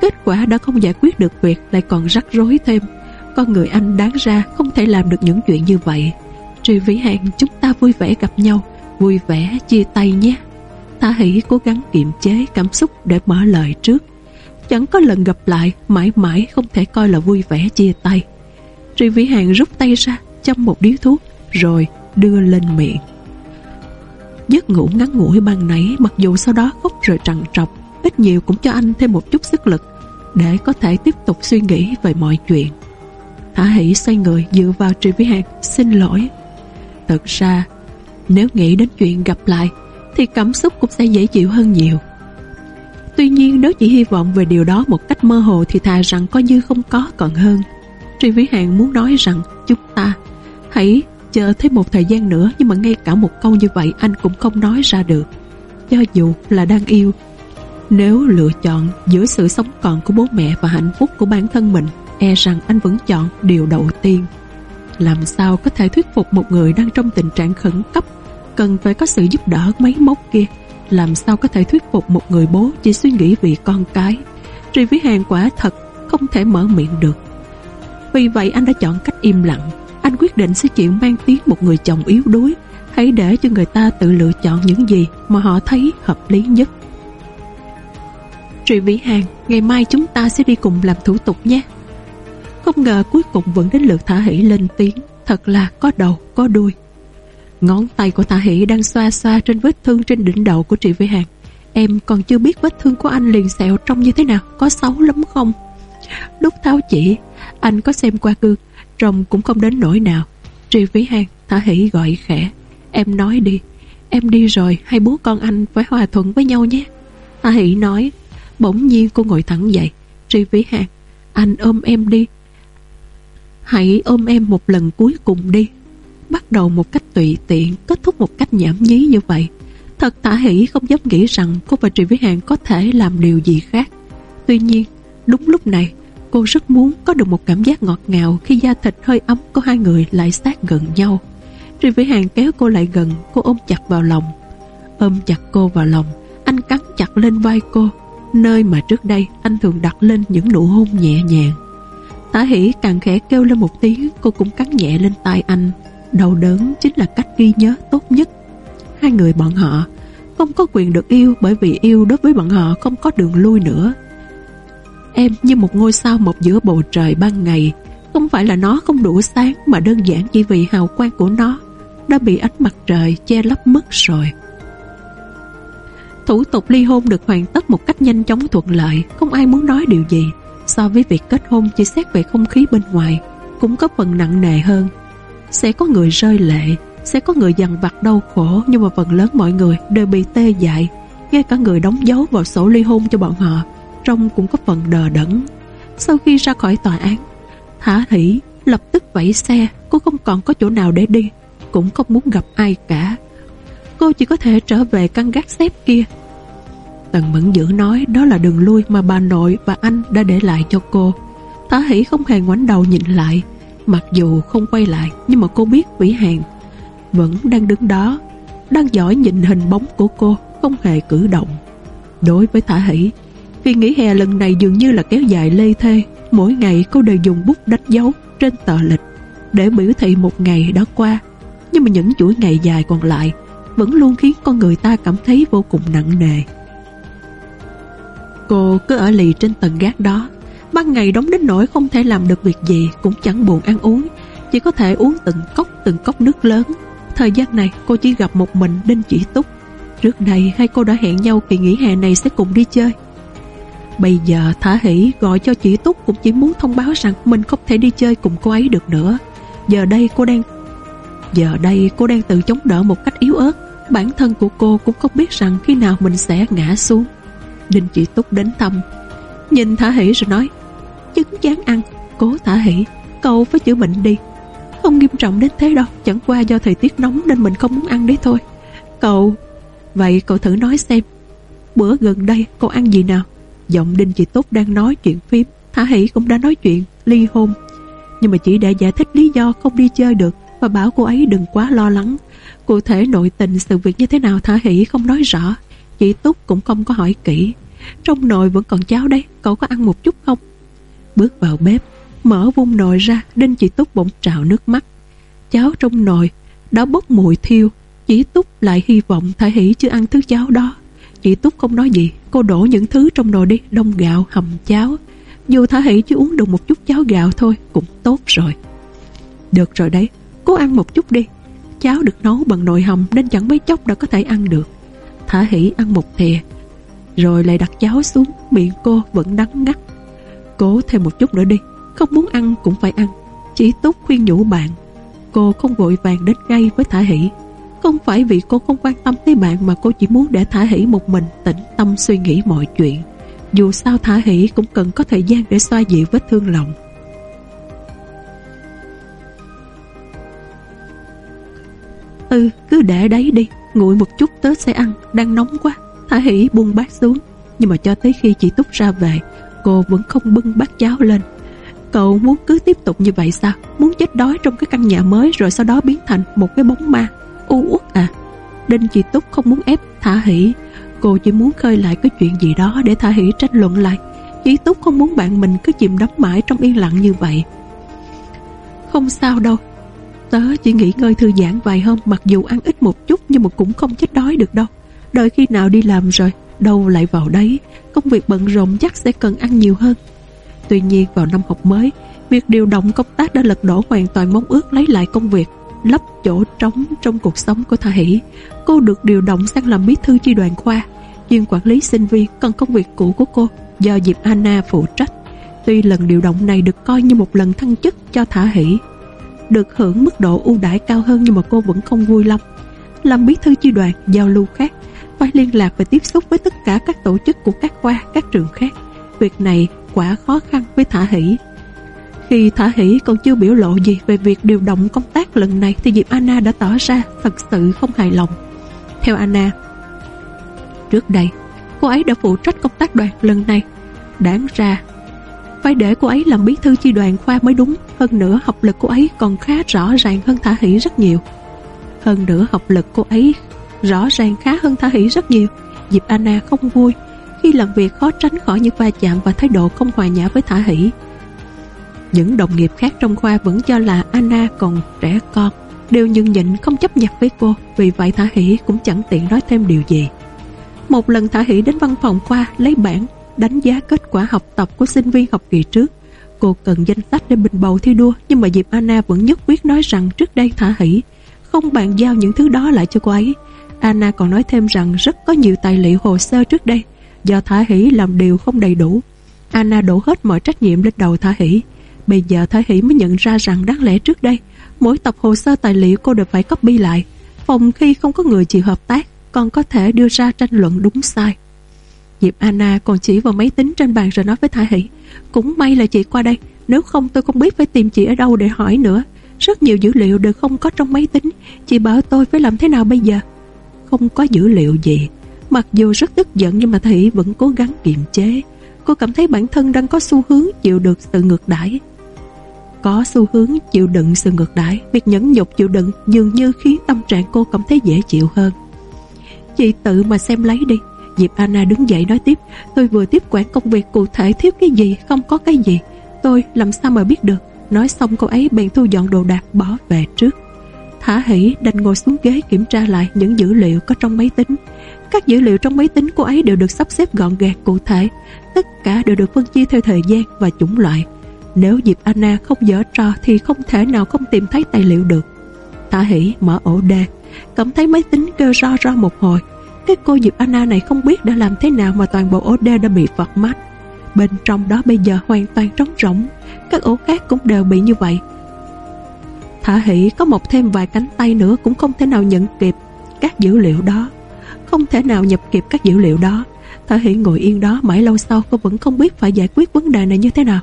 Kết quả đã không giải quyết được việc, Lại còn rắc rối thêm. Con người anh đáng ra không thể làm được những chuyện như vậy. Trì Vĩ Hạn chúng ta vui vẻ gặp nhau. Vui vẻ chia tay nhé. Thả hỷ cố gắng kiềm chế cảm xúc để mở lời trước. Chẳng có lần gặp lại, Mãi mãi không thể coi là vui vẻ chia tay. Trì Vĩ Hạn rút tay ra Châm một điếu thuốc, Rồi đưa lên miệng. Giấc ngủ ngắn ngủi ban nãy, Mặc dù sau đó khóc rồi trằn trọc, Ít nhiều cũng cho anh thêm một chút sức lực Để có thể tiếp tục suy nghĩ về mọi chuyện. Thả hỷ xoay người dựa vào Trì Vĩ Hạn Xin lỗi. Thật ra Nếu nghĩ đến chuyện gặp lại thì cảm xúc cũng sẽ dễ chịu hơn nhiều. Tuy nhiên nếu chỉ hy vọng về điều đó một cách mơ hồ thì thà rằng coi như không có còn hơn. Tri Vĩ Hàng muốn nói rằng chúng ta hãy chờ thêm một thời gian nữa nhưng mà ngay cả một câu như vậy anh cũng không nói ra được. Cho dù là đang yêu, nếu lựa chọn giữa sự sống còn của bố mẹ và hạnh phúc của bản thân mình, e rằng anh vẫn chọn điều đầu tiên. Làm sao có thể thuyết phục một người đang trong tình trạng khẩn cấp? Cần phải có sự giúp đỡ máy móc kia. Làm sao có thể thuyết phục một người bố chỉ suy nghĩ vì con cái? Tri với hàng quả thật không thể mở miệng được. Vì vậy anh đã chọn cách im lặng. Anh quyết định sẽ chịu mang tiếng một người chồng yếu đuối. Hãy để cho người ta tự lựa chọn những gì mà họ thấy hợp lý nhất. Trị Vĩ Hàng, Ngày mai chúng ta sẽ đi cùng làm thủ tục nhé. Không ngờ cuối cùng vẫn đến lượt Thả Hỷ lên tiếng Thật là có đầu có đuôi Ngón tay của Thả Hỷ đang xoa xoa trên vết thương trên đỉnh đầu của Trị Vĩ Hàng. Em còn chưa biết vết thương của anh liền sẹo trông như thế nào, có xấu lắm không? Lúc tháo chỉ, anh có xem qua gương, trông cũng không đến nỗi nào. Trị Vĩ Hàng, Thả Hỷ gọi khẽ. Em nói đi, em đi rồi, hai bố con anh phải hòa thuận với nhau nhé. Thả Hỷ nói, bỗng nhiên cô ngồi thẳng dậy. Trị Vĩ Hàng, anh ôm em đi. Hãy ôm em một lần cuối cùng đi bắt đầu một cách tùy tiện, kết thúc một cách nhảm nhí như vậy. Thật tả hỷ không dám nghĩ rằng cô và Trị Vĩ Hàng có thể làm điều gì khác. Tuy nhiên, đúng lúc này, cô rất muốn có được một cảm giác ngọt ngào khi da thịt hơi ấm của hai người lại sát gần nhau. Trị Vĩ Hàng kéo cô lại gần, cô ôm chặt vào lòng. Ôm chặt cô vào lòng, anh cắn chặt lên vai cô, nơi mà trước đây anh thường đặt lên những nụ hôn nhẹ nhàng. Tả hỷ càng khẽ kêu lên một tiếng, Cô cũng cắn nhẹ lên tai anh. Đau đớn chính là cách ghi nhớ tốt nhất. Hai người bọn họ Không có quyền được yêu Bởi vì yêu đối với bọn họ không có đường lui nữa. Em như một ngôi sao mọc giữa bầu trời ban ngày, Không phải là nó không đủ sáng Mà đơn giản chỉ vì hào quang của nó Đã bị ánh mặt trời che lấp mất rồi. Thủ tục ly hôn được hoàn tất một cách nhanh chóng thuận lợi, Không ai muốn nói điều gì. So với việc kết hôn chỉ xét về không khí bên ngoài, Cũng có phần nặng nề hơn. Sẽ có người rơi lệ, Sẽ có người dằn vặt đau khổ, Nhưng mà phần lớn mọi người đều bị tê dại, Ngay cả người đóng dấu vào sổ ly hôn cho bọn họ, Trông cũng có phần đờ đẫn. Sau khi ra khỏi tòa án, Thả thỉ lập tức vẫy xe, Cô không còn có chỗ nào để đi, Cũng không muốn gặp ai cả. Cô chỉ có thể trở về căn gác xếp kia Tần Mẫn Dữ nói đó là đường lui mà bà nội và anh đã để lại cho cô. Tá hỷ không hề ngoảnh đầu nhìn lại, mặc dù không quay lại nhưng mà cô biết Vĩ Hàng vẫn đang đứng đó, đang giỏi nhìn hình bóng của cô, không hề cử động. Đối với Thả hỷ, kỳ nghỉ hè lần này dường như là kéo dài lê thê, mỗi ngày cô đều dùng bút đánh dấu trên tờ lịch để biểu thị một ngày đã qua. Nhưng mà những chuỗi ngày dài còn lại vẫn luôn khiến con người ta cảm thấy vô cùng nặng nề. Cô cứ ở lì trên tầng gác đó. Ban ngày đóng đến nỗi không thể làm được việc gì Cũng chẳng buồn ăn uống, Chỉ có thể uống từng cốc từng cốc nước lớn. Thời gian này cô chỉ gặp một mình Đinh Chỉ Túc. Trước đây hai cô đã hẹn nhau kỳ nghỉ hè này sẽ cùng đi chơi. Bây giờ Thả Hỷ gọi cho Chỉ Túc Cũng chỉ muốn thông báo rằng Mình không thể đi chơi cùng cô ấy được nữa. Giờ đây cô đang, Giờ đây cô đang tự chống đỡ một cách yếu ớt. Bản thân của cô cũng không biết rằng Khi nào mình sẽ ngã xuống. Đinh Chỉ Túc đến thăm Nhìn Thả Hỷ rồi nói Chứng chán ăn, cố Thả Hỷ Cậu phải chữa bệnh đi. Không nghiêm trọng đến thế đâu Chẳng qua do thời tiết nóng nên mình không muốn ăn đấy thôi. Cậu Vậy cậu thử nói xem Bữa gần đây cậu ăn gì nào? Giọng Đinh Chỉ Túc đang nói chuyện phim Thả Hỷ cũng đã nói chuyện ly hôn. Nhưng mà chỉ để giải thích lý do không đi chơi được Và bảo cô ấy đừng quá lo lắng. Cụ thể nội tình sự việc như thế nào Thả Hỷ không nói rõ. Chị Túc cũng không có hỏi kỹ. Trong nồi vẫn còn cháo đấy, Cậu có ăn một chút không? Bước vào bếp, Mở vung nồi ra, Đinh chị Túc bỗng trào nước mắt. Cháo trong nồi, đã bốc mùi thiêu. Chị Túc lại hy vọng Thả Hỷ chưa ăn thứ cháo đó. Chị Túc không nói gì, Cô đổ những thứ trong nồi đi, Đông gạo, hầm cháo. Dù Thả Hỷ chỉ uống được một chút cháo gạo thôi, Cũng tốt rồi. Được rồi đấy, Cố ăn một chút đi. Cháo được nấu bằng nồi hầm Nên chẳng mấy chốc đã có thể ăn được. Thả hỉ ăn một thìa Rồi lại đặt cháo xuống, Miệng cô vẫn đắng ngắt. Cố thêm một chút nữa đi, Không muốn ăn cũng phải ăn, Chỉ Túc khuyên nhủ bạn. Cô không vội vàng đến ngay với Thả Hỷ Không phải vì cô không quan tâm tới bạn Mà cô chỉ muốn để Thả Hỷ một mình Tĩnh tâm suy nghĩ mọi chuyện. Dù sao Thả Hỷ cũng cần có thời gian Để xoa dịu vết thương lòng. Ừ cứ để đấy đi. Nguội một chút tớ sẽ ăn, Đang nóng quá. Thả hỷ buông bát xuống. Nhưng mà cho tới khi chị Túc ra về, Cô vẫn không bưng bát cháo lên. Cậu muốn cứ tiếp tục như vậy sao? Muốn chết đói trong cái căn nhà mới Rồi sau đó biến thành một cái bóng ma. U uất à. Đinh chị Túc không muốn ép Thả hỷ. Cô chỉ muốn khơi lại cái chuyện gì đó Để Thả hỷ tranh luận lại. Chị Túc không muốn bạn mình cứ chìm đắm mãi trong yên lặng như vậy. Không sao đâu. Tớ chỉ nghỉ ngơi thư giãn vài hôm, Mặc dù ăn ít một chút Nhưng mà cũng không chết đói được đâu. Đợi khi nào đi làm rồi, Đâu lại vào đấy, Công việc bận rộn chắc sẽ cần ăn nhiều hơn. Tuy nhiên, vào năm học mới, Việc điều động công tác đã lật đổ hoàn toàn mong ước lấy lại công việc, Lấp chỗ trống trong cuộc sống của Tha Hỷ. Cô được điều động sang làm bí thư chi đoàn khoa, chuyên quản lý sinh viên Còn công việc cũ của cô Do Diệp Anna phụ trách. Tuy lần điều động này được coi như một lần thăng chức cho Thả Hỷ được hưởng mức độ ưu đãi cao hơn nhưng mà cô vẫn không vui lắm. Làm bí thư chi đoàn, giao lưu khác, phải liên lạc và tiếp xúc với tất cả các tổ chức của các khoa, các trường khác. Việc này quả khó khăn với Thả Hỷ. Khi Thả Hỷ còn chưa biểu lộ gì về việc điều động công tác lần này thì Diệp Anna đã tỏ ra thật sự không hài lòng. Theo Anna, trước đây, cô ấy đã phụ trách công tác đoàn lần này. Đáng ra phải để cô ấy làm bí thư chi đoàn khoa mới đúng. Hơn nữa, học lực cô ấy còn khá rõ ràng hơn Thả Hỷ rất nhiều. Hơn nữa, học lực cô ấy rõ ràng khá hơn Thả Hỷ rất nhiều. Diệp Anna không vui Khi làm việc khó tránh khỏi những va chạm và thái độ không hòa nhã với Thả Hỷ. Những đồng nghiệp khác trong khoa vẫn cho là Anna còn trẻ con, đều nhường nhịn không chấp nhận với cô. Vì vậy Thả Hỷ cũng chẳng tiện nói thêm điều gì. Một lần Thả Hỷ đến văn phòng khoa, lấy bản đánh giá kết quả học tập của sinh viên học kỳ trước. Cô cần danh sách để bình bầu thi đua, nhưng mà Diệp Anna vẫn nhất quyết nói rằng trước đây Thả Hỷ, không bàn giao những thứ đó lại cho cô ấy. Anna còn nói thêm rằng rất có nhiều tài liệu hồ sơ trước đây, do Thả Hỷ làm điều không đầy đủ. Anna đổ hết mọi trách nhiệm lên đầu Thả Hỷ. Bây giờ Thả Hỷ mới nhận ra rằng đáng lẽ trước đây, mỗi tập hồ sơ tài liệu cô đều phải copy lại phòng khi không có người chịu hợp tác, còn có thể đưa ra tranh luận đúng sai. Diệp Anna còn chỉ vào máy tính trên bàn rồi nói với Thả Hỷ, Cũng may là chị qua đây, Nếu không tôi không biết phải tìm chị ở đâu để hỏi nữa. Rất nhiều dữ liệu đều không có trong máy tính, Chị bảo tôi phải làm thế nào bây giờ? Không có dữ liệu gì. Mặc dù rất tức giận nhưng mà Thị vẫn cố gắng kiềm chế. Cô cảm thấy bản thân đang có xu hướng chịu được sự ngược đãi. Có xu hướng chịu đựng sự ngược đãi, Việc nhẫn nhục chịu đựng dường như khiến tâm trạng cô cảm thấy dễ chịu hơn. Chị tự mà xem lấy đi Diệp Anna đứng dậy nói tiếp, Tôi vừa tiếp quản công việc cụ thể thiếu cái gì, Không có cái gì. Tôi làm sao mà biết được? Nói xong cô ấy bèn thu dọn đồ đạc bỏ về trước. Thả hỷ đành ngồi xuống ghế kiểm tra lại những dữ liệu có trong máy tính. Các dữ liệu trong máy tính của ấy đều được sắp xếp gọn gàng, cụ thể. Tất cả đều được phân chia theo thời gian và chủng loại. Nếu Diệp Anna không dở trò thì không thể nào không tìm thấy tài liệu được. Thả hỷ mở ổ đề Cảm thấy máy tính kêu ro ro một hồi cái cô Diệp Anna này không biết đã làm thế nào mà toàn bộ ổ đeo đã bị vọt mắt. Bên trong đó bây giờ hoàn toàn trống rỗng, các ổ khác cũng đều bị như vậy. Thả hỷ có một thêm vài cánh tay nữa cũng không thể nào nhận kịp các dữ liệu đó. Không thể nào nhập kịp các dữ liệu đó. Thả hỷ ngồi yên đó mãi lâu sau cô vẫn không biết phải giải quyết vấn đề này như thế nào.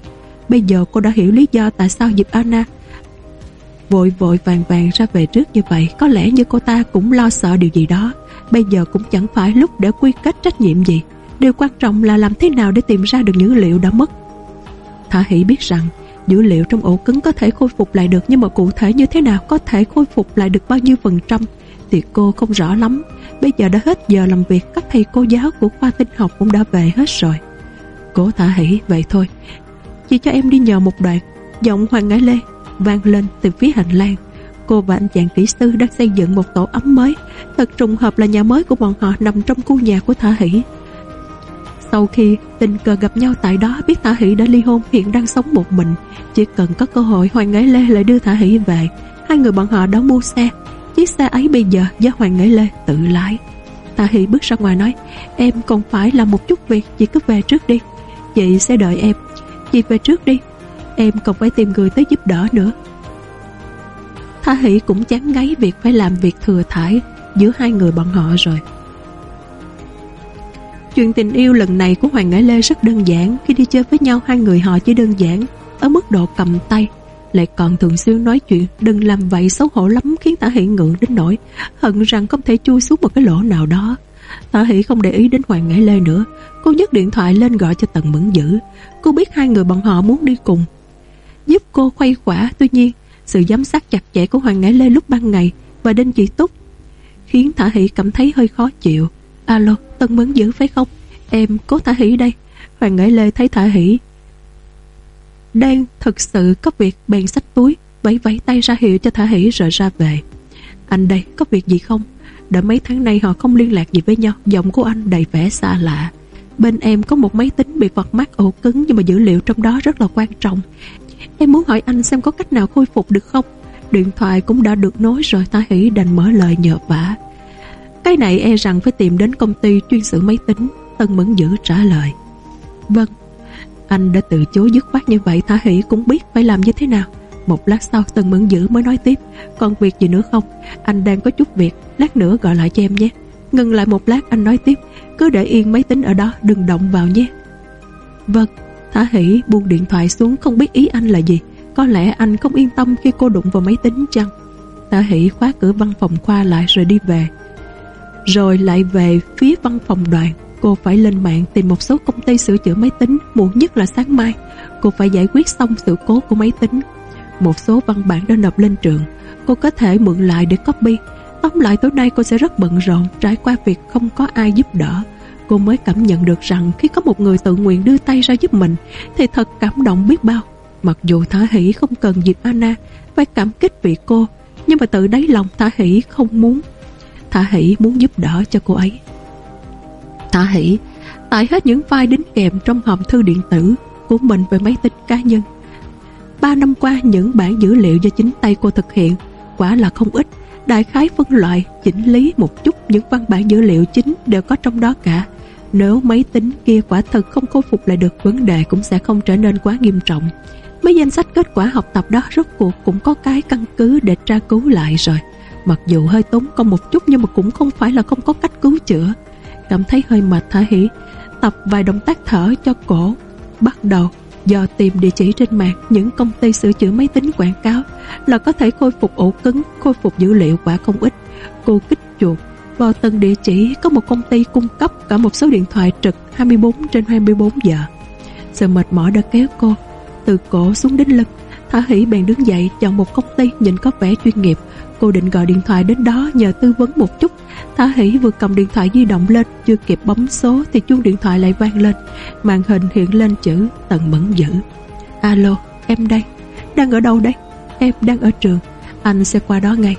Bây giờ cô đã hiểu lý do tại sao Diệp Anna vội vội vàng vàng ra về trước như vậy. Có lẽ như cô ta cũng lo sợ điều gì đó. Bây giờ cũng chẳng phải lúc để quy kết trách nhiệm gì Điều quan trọng là làm thế nào để tìm ra được dữ liệu đã mất Thả Hỷ biết rằng, dữ liệu trong ổ cứng có thể khôi phục lại được, nhưng mà cụ thể như thế nào, có thể khôi phục lại được bao nhiêu phần trăm, thì cô không rõ lắm. Bây giờ đã hết giờ làm việc, các thầy cô giáo của khoa tinh học cũng đã về hết rồi. Cố Thả Hỷ vậy thôi. Chỉ cho em đi nhờ một đoạn. Giọng Hoàng Ngãi Lê vang lên từ phía hành lang. Cô và anh chàng kỹ sư đang xây dựng một tổ ấm mới. Thật trùng hợp là nhà mới của bọn họ nằm trong khu nhà của Thả Hỷ. Sau khi tình cờ gặp nhau tại đó, Biết Thả Hỷ đã ly hôn, hiện đang sống một mình. Chỉ cần có cơ hội, Hoàng nghệ Lê lại đưa Thả Hỷ về. Hai người bọn họ đã mua xe. Chiếc xe ấy bây giờ do Hoàng nghệ Lê tự lái. Thả Hỷ bước ra ngoài nói, Em còn phải làm một chút việc, Chị cứ về trước đi. Chị sẽ đợi em. Chị về trước đi. Em còn phải tìm người tới giúp đỡ nữa. Tha Hỷ cũng chán ngấy việc phải làm việc thừa thải giữa hai người bọn họ rồi. Chuyện tình yêu lần này của Hoàng Ngãi Lê rất đơn giản, Khi đi chơi với nhau, hai người họ chỉ đơn giản, Ở mức độ cầm tay, Lại còn thường xuyên nói chuyện, Đừng làm vậy xấu hổ lắm, Khiến Tả Hỷ ngượng đến nỗi Hận rằng không thể chui xuống một cái lỗ nào đó Tả Hỷ không để ý đến Hoàng Ngãi Lê nữa, Cô nhấc điện thoại lên gọi cho Tần Mẫn Dữ Cô biết hai người bọn họ muốn đi cùng, Giúp cô khuây khỏa, Tuy nhiên sự giám sát chặt chẽ của Hoàng Ngãi Lê lúc ban ngày và Đinh Chị Túc khiến Thả Hỷ cảm thấy hơi khó chịu. Alo, Tân Mấn Dữ phải không? Em cố Thả Hỷ đây. Hoàng Ngãi Lê thấy Thả Hỷ đang thực sự có việc bèn sách túi vẫy vẫy tay ra hiệu cho Thả Hỷ rồi ra về. Anh đây, có việc gì không? Đã mấy tháng nay họ không liên lạc gì với nhau Giọng của anh đầy vẻ xa lạ Bên em có một máy tính bị vật mắt ổ cứng Nhưng mà dữ liệu trong đó rất là quan trọng Em muốn hỏi anh xem có cách nào khôi phục được không? Điện thoại cũng đã được nối rồi, Ta hỉ đành mở lời nhờ vả. Cái này e rằng phải tìm đến công ty chuyên sử máy tính, Tân Mẫn Dữ trả lời. Vâng Anh đã từ chối dứt khoát như vậy Thả Hỷ cũng biết phải làm như thế nào. Một lát sau, Tân Mẫn Dữ mới nói tiếp. Còn việc gì nữa không? Anh đang có chút việc, Lát nữa gọi lại cho em nhé. Ngừng lại một lát, anh nói tiếp. Cứ để yên máy tính ở đó, đừng động vào nhé. Vâng. Tả hỷ? Buông điện thoại xuống, không biết ý anh là gì. Có lẽ anh không yên tâm khi cô đụng vào máy tính chăng? Tả hỷ khóa cửa văn phòng khoa lại rồi đi về. Rồi lại về phía văn phòng đoàn. Cô phải lên mạng tìm một số công ty sửa chữa máy tính, Muộn nhất là sáng mai. Cô phải giải quyết xong sự cố của máy tính. Một số văn bản đã nộp lên trường. Cô có thể mượn lại để copy. Tóm lại tối nay cô sẽ rất bận rộn, Trải qua việc không có ai giúp đỡ cô mới cảm nhận được rằng khi có một người tự nguyện đưa tay ra giúp mình thì thật cảm động biết bao. Mặc dù Thả Hỷ không cần Diệp Anna phải cảm kích vì cô, nhưng mà tự đáy lòng Thả Hỷ không muốn. Thả Hỷ muốn giúp đỡ cho cô ấy. Thả Hỷ tải hết những file đính kèm trong hòm thư điện tử của mình về máy tính cá nhân. Ba năm qua những bản dữ liệu do chính tay cô thực hiện quả là không ít. Đại khái phân loại, chỉnh lý một chút những văn bản dữ liệu chính đều có trong đó cả. Nếu máy tính kia quả thật không khôi phục lại được vấn đề cũng sẽ không trở nên quá nghiêm trọng. Mấy danh sách kết quả học tập đó rốt cuộc cũng có cái căn cứ để tra cứu lại rồi. Mặc dù hơi tốn công một chút nhưng mà cũng không phải là không có cách cứu chữa. Cảm thấy hơi mệt thả hỉ, tập vài động tác thở cho cổ. Bắt đầu do tìm địa chỉ trên mạng những công ty sửa chữa máy tính quảng cáo là có thể khôi phục ổ cứng, khôi phục dữ liệu quả không ít. Cô kích chuột vào từng địa chỉ có một công ty cung cấp cả một số điện thoại trực 24 trên 24 giờ. Sự mệt mỏi đã kéo cô từ cổ xuống đến lưng. Thả Hỷ bèn đứng dậy chọn một công ty nhìn có vẻ chuyên nghiệp. Cô định gọi điện thoại đến đó nhờ tư vấn một chút. Thả Hỷ vừa cầm điện thoại di động lên, chưa kịp bấm số thì chuông điện thoại lại vang lên. Màn hình hiện lên chữ Tần Mẫn Dữ. Alo, em đây. Đang ở đâu đây? Em đang ở trường. Anh sẽ qua đó ngay.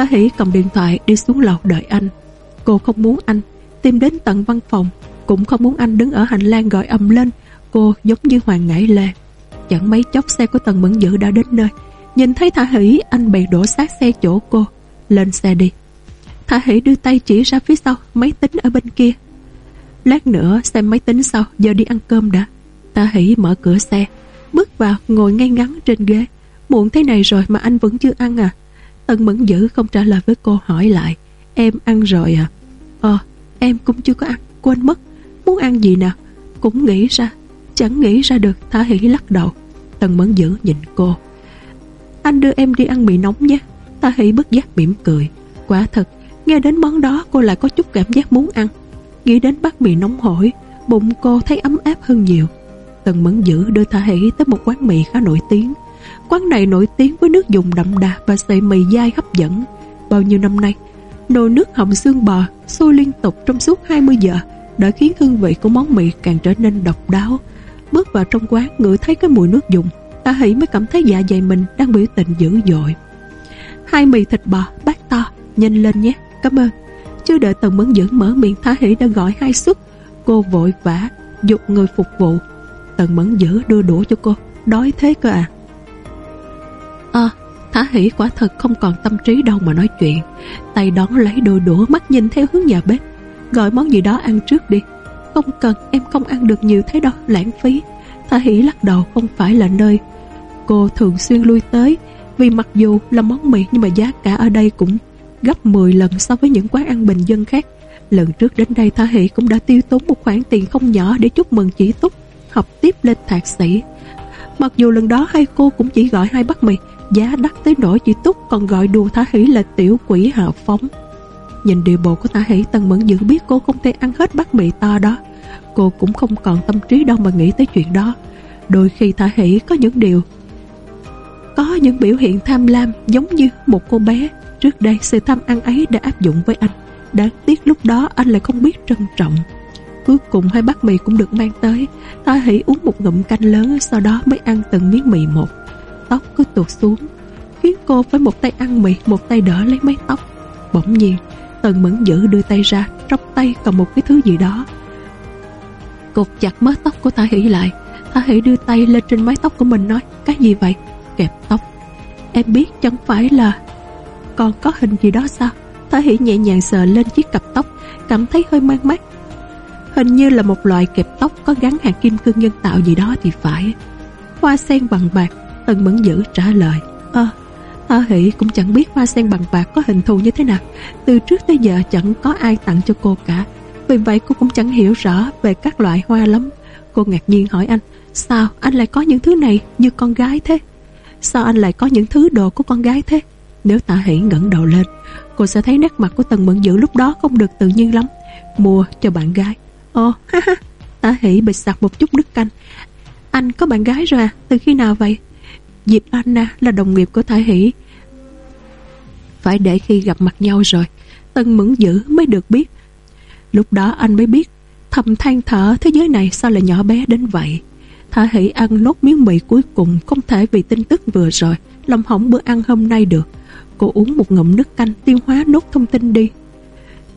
Thả Hỷ cầm điện thoại đi xuống lầu đợi anh. Cô không muốn anh tìm đến tận văn phòng, cũng không muốn anh đứng ở hành lang gọi ầm lên. Cô giống như hoàng ngải lê. Chẳng mấy chốc xe của Tần Mẫn Dữ đã đến nơi Nhìn thấy Thả Hỷ Anh bèn đổ sát xe chỗ cô Lên xe đi Thả Hỷ đưa tay chỉ ra phía sau Máy tính ở bên kia Lát nữa xem máy tính sau Giờ đi ăn cơm đã Thả Hỷ mở cửa xe Bước vào ngồi ngay ngắn trên ghế Muộn thế này rồi mà anh vẫn chưa ăn à tân Mẫn Dữ không trả lời với cô hỏi lại. Em ăn rồi à? Ờ em cũng chưa có ăn, Quên mất. Muốn ăn gì nào Cũng nghĩ ra, Chẳng nghĩ ra được, Thả Hỷ lắc đầu. Tân Mẫn Dữ nhìn cô. Anh đưa em đi ăn mì nóng nhé. Thả Hỷ bất giác mỉm cười. Quả thật, Nghe đến món đó cô lại có chút cảm giác muốn ăn. Nghĩ đến bát mì nóng hổi, Bụng cô thấy ấm áp hơn nhiều. Tần Mẫn Dữ đưa Thả Hỷ tới một quán mì khá nổi tiếng. Quán này nổi tiếng với nước dùng đậm đà Và sợi mì dai hấp dẫn. Bao nhiêu năm nay, Nồi nước hầm xương bò sôi liên tục trong suốt 20 giờ đã khiến hương vị của món mì càng trở nên độc đáo. Bước vào trong quán, ngửi thấy cái mùi nước dùng, Ta hỷ mới cảm thấy dạ dày mình đang biểu tình dữ dội. Hai mì thịt bò, bát to, Nhanh lên nhé, cảm ơn. Chưa đợi tần mẫn dưỡng mở miệng, Thả hỷ đã gọi hai suất. Cô vội vã dục người phục vụ. Tần mẫn Dưỡng đưa đũa cho cô, Đói thế cơ à? À Thả hỷ quả thật không còn tâm trí đâu mà nói chuyện. Tay đón lấy đôi đũa, mắt nhìn theo hướng nhà bếp. Gọi món gì đó ăn trước đi. Không cần, em không ăn được nhiều thế đâu, Lãng phí. Thả hỷ lắc đầu, không phải là nơi Cô thường xuyên lui tới, Vì mặc dù là món mì Nhưng mà giá cả ở đây cũng gấp 10 lần So với những quán ăn bình dân khác. Lần trước đến đây, Thả hỷ cũng đã tiêu tốn Một khoản tiền không nhỏ để chúc mừng chị Túc, Học tiếp lên thạc sĩ. Mặc dù lần đó hai cô cũng chỉ gọi hai bát mì Giá đắt tới nỗi chị Túc còn gọi đùa Thả hỷ là tiểu quỷ hạ phóng. Nhìn điều bộ của Thả hỷ Tần Mẫn Dữ biết cô không thể ăn hết bát mì to đó. Cô cũng không còn tâm trí đâu mà nghĩ tới chuyện đó. Đôi khi Thả hỷ có những điều, Có những biểu hiện tham lam Giống như một cô bé Trước đây sự tham ăn ấy đã áp dụng với anh. Đáng tiếc lúc đó anh lại không biết trân trọng. Cuối cùng hai bát mì cũng được mang tới. Thả hỷ uống một ngụm canh lớn, Sau đó mới ăn từng miếng mì một. Tóc cứ tuột xuống, Khiến cô phải một tay ăn mì, Một tay đỡ lấy mái tóc. Bỗng nhiên, Tần mẫn dữ đưa tay ra, Trong tay cầm một cái thứ gì đó. Cột chặt mớ tóc của Thả Hỷ lại Thả Hỷ đưa tay lên trên mái tóc của mình nói, Cái gì vậy? Kẹp tóc. Em biết chẳng phải là Còn có hình gì đó sao? Thả Hỷ nhẹ nhàng sờ lên chiếc cặp tóc, Cảm thấy hơi mang mát. Hình như là một loại kẹp tóc Có gắn hạt kim cương nhân tạo gì đó thì phải. Hoa sen bằng bạc Tần mẫn dữ trả lời. Ờ, Ơ Hoa hỷ cũng chẳng biết hoa sen bằng bạc có hình thù như thế nào. Từ trước tới giờ chẳng có ai tặng cho cô cả. Vì vậy cô cũng chẳng hiểu rõ về các loại hoa lắm. Cô ngạc nhiên hỏi anh, Sao anh lại có những thứ này như con gái thế? Sao anh lại có những thứ đồ của con gái thế? Nếu tạ hỷ ngẩng đầu lên, Cô sẽ thấy nét mặt của Tần Mẫn Dữ lúc đó không được tự nhiên lắm. Mua cho bạn gái. Ồ, ha ha. Tạ hỷ bị sặc một chút nước canh. Anh có bạn gái rồi à? Từ khi nào vậy? Diệp Anna là đồng nghiệp của Thái Hỷ. Phải để khi gặp mặt nhau rồi, Tân Mẫn Dữ mới được biết. Lúc đó anh mới biết, Thầm than thở thế giới này sao lại nhỏ bé đến vậy. Thả hỷ ăn nốt miếng mì cuối cùng Không thể vì tin tức vừa rồi, Lòng hỏng bữa ăn hôm nay được. Cô uống một ngụm nước canh tiêu hóa nốt thông tin đi.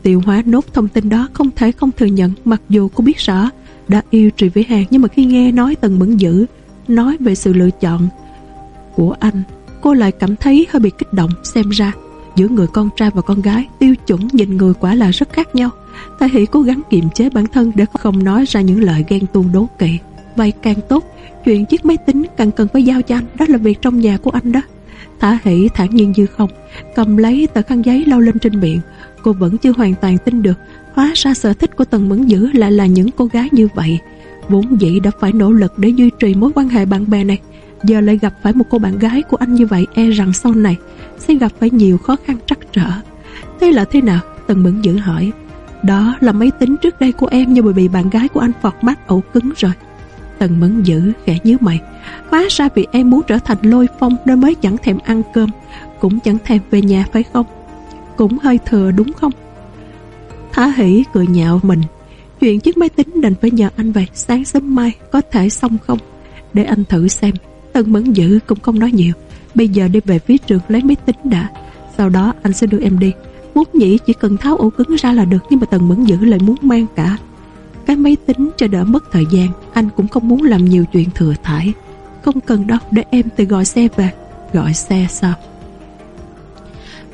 Tiêu hóa nốt thông tin đó Không thể không thừa nhận, Mặc dù cô biết rõ, đã yêu Trì Vĩ Hàng Nhưng mà khi nghe nói Tần Mẫn Dữ Nói về sự lựa chọn của anh. Cô lại cảm thấy hơi bị kích động Xem ra. Giữa người con trai và con gái, Tiêu chuẩn nhìn người quả là rất khác nhau. Thầy Hỷ cố gắng kiềm chế bản thân Để không nói ra những lời ghen tuông đố kỵ. Vậy càng tốt, Chuyện chiếc máy tính càng cần phải giao cho anh. Đó là việc trong nhà của anh đó. Thả Hỷ thản nhiên như không, Cầm lấy tờ khăn giấy lau lên trên miệng. Cô vẫn chưa hoàn toàn tin được, Hóa ra sở thích của Tần Mẫn Dữ lại là những cô gái như vậy. Vốn dĩ đã phải nỗ lực để duy trì mối quan hệ bạn bè này. Giờ lại gặp phải một cô bạn gái của anh như vậy E rằng sau này sẽ gặp phải nhiều khó khăn trắc trở. Thế là thế nào? Tần Mẫn Dữ hỏi. Đó là máy tính trước đây của em Nhưng bởi bị bạn gái của anh phọt mắt ổ cứng rồi. Tần Mẫn Dữ khẽ nhớ mày. Hóa ra vì em muốn trở thành lôi phong Nên mới chẳng thèm ăn cơm, Cũng chẳng thèm về nhà, phải không? Cũng hơi thừa đúng không? Thả hỉ cười nhạo mình. Chuyện chiếc máy tính định phải nhờ anh vậy, Sáng sớm mai có thể xong không? Để anh thử xem. Tân Mẫn Dữ cũng không nói nhiều. Bây giờ đi về phía trường lấy máy tính đã. Sau đó anh sẽ đưa em đi. Muốn nhỉ, chỉ cần tháo ổ cứng ra là được, Nhưng mà Tần Mẫn Dữ lại muốn mang cả Cái máy tính cho đỡ mất thời gian. Anh cũng không muốn làm nhiều chuyện thừa thải. Không cần đâu, để em tự gọi xe về. Gọi xe sao?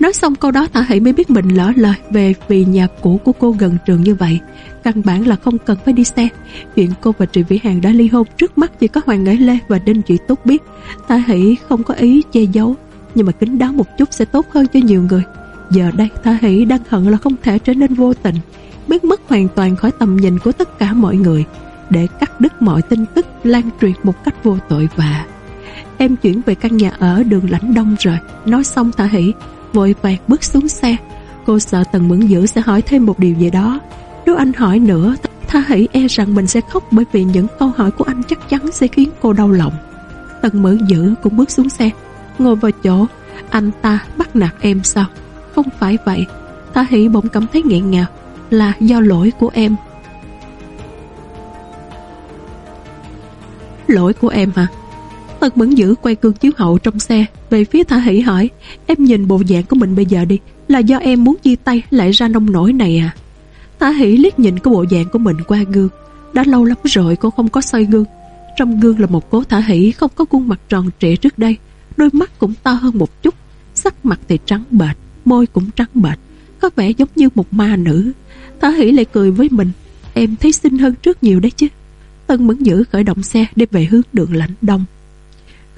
Nói xong câu đó Thả Hỷ mới biết mình lỡ lời Về vì nhà cũ của cô gần trường như vậy. Căn bản là không cần phải đi xe. Chuyện cô và Trị Vĩ Hàng đã ly hôn Trước mắt chỉ có Hoàng Nghệ Lê và Đinh Chị Túc biết. Thả Hỷ không có ý che giấu, Nhưng mà kính đáo một chút sẽ tốt hơn cho nhiều người. Giờ đây Thả Hỷ đang hận là không thể trở nên vô tình, Biến mất hoàn toàn khỏi tầm nhìn của tất cả mọi người, Để cắt đứt mọi tin tức, Lan truyền một cách vô tội vạ. Em chuyển về căn nhà ở đường lãnh đông rồi. Nói xong Thả Hỷ vội vàng bước xuống xe. Cô sợ Tần Mẫn Dữ sẽ hỏi thêm một điều gì đó. Nếu anh hỏi nữa, Tha hỷ e rằng mình sẽ khóc Bởi vì những câu hỏi của anh chắc chắn sẽ khiến cô đau lòng. Tần Mẫn Dữ cũng bước xuống xe. Ngồi vào chỗ, Anh ta bắt nạt em sao? Không phải vậy. Tha hỷ bỗng cảm thấy nghẹn ngào, Là do lỗi của em. Lỗi của em hả? Tân Mẫn Dữ quay cương chiếu hậu trong xe, Về phía Thả Hỷ hỏi, Em nhìn bộ dạng của mình bây giờ đi, Là do em muốn chia tay lại ra nông nổi này à? Thả Hỷ liếc nhìn cái bộ dạng của mình qua gương, Đã lâu lắm rồi cô không có soi gương. Trong gương là một cố Thả Hỷ Không có khuôn mặt tròn trịa trước đây, Đôi mắt cũng to hơn một chút, Sắc mặt thì trắng bệch, Môi cũng trắng bệch, Có vẻ giống như một ma nữ. Thả Hỷ lại cười với mình, Em thấy xinh hơn trước nhiều đấy chứ. Tân Mẫn Dữ khởi động xe đi về hướng đường lạnh đông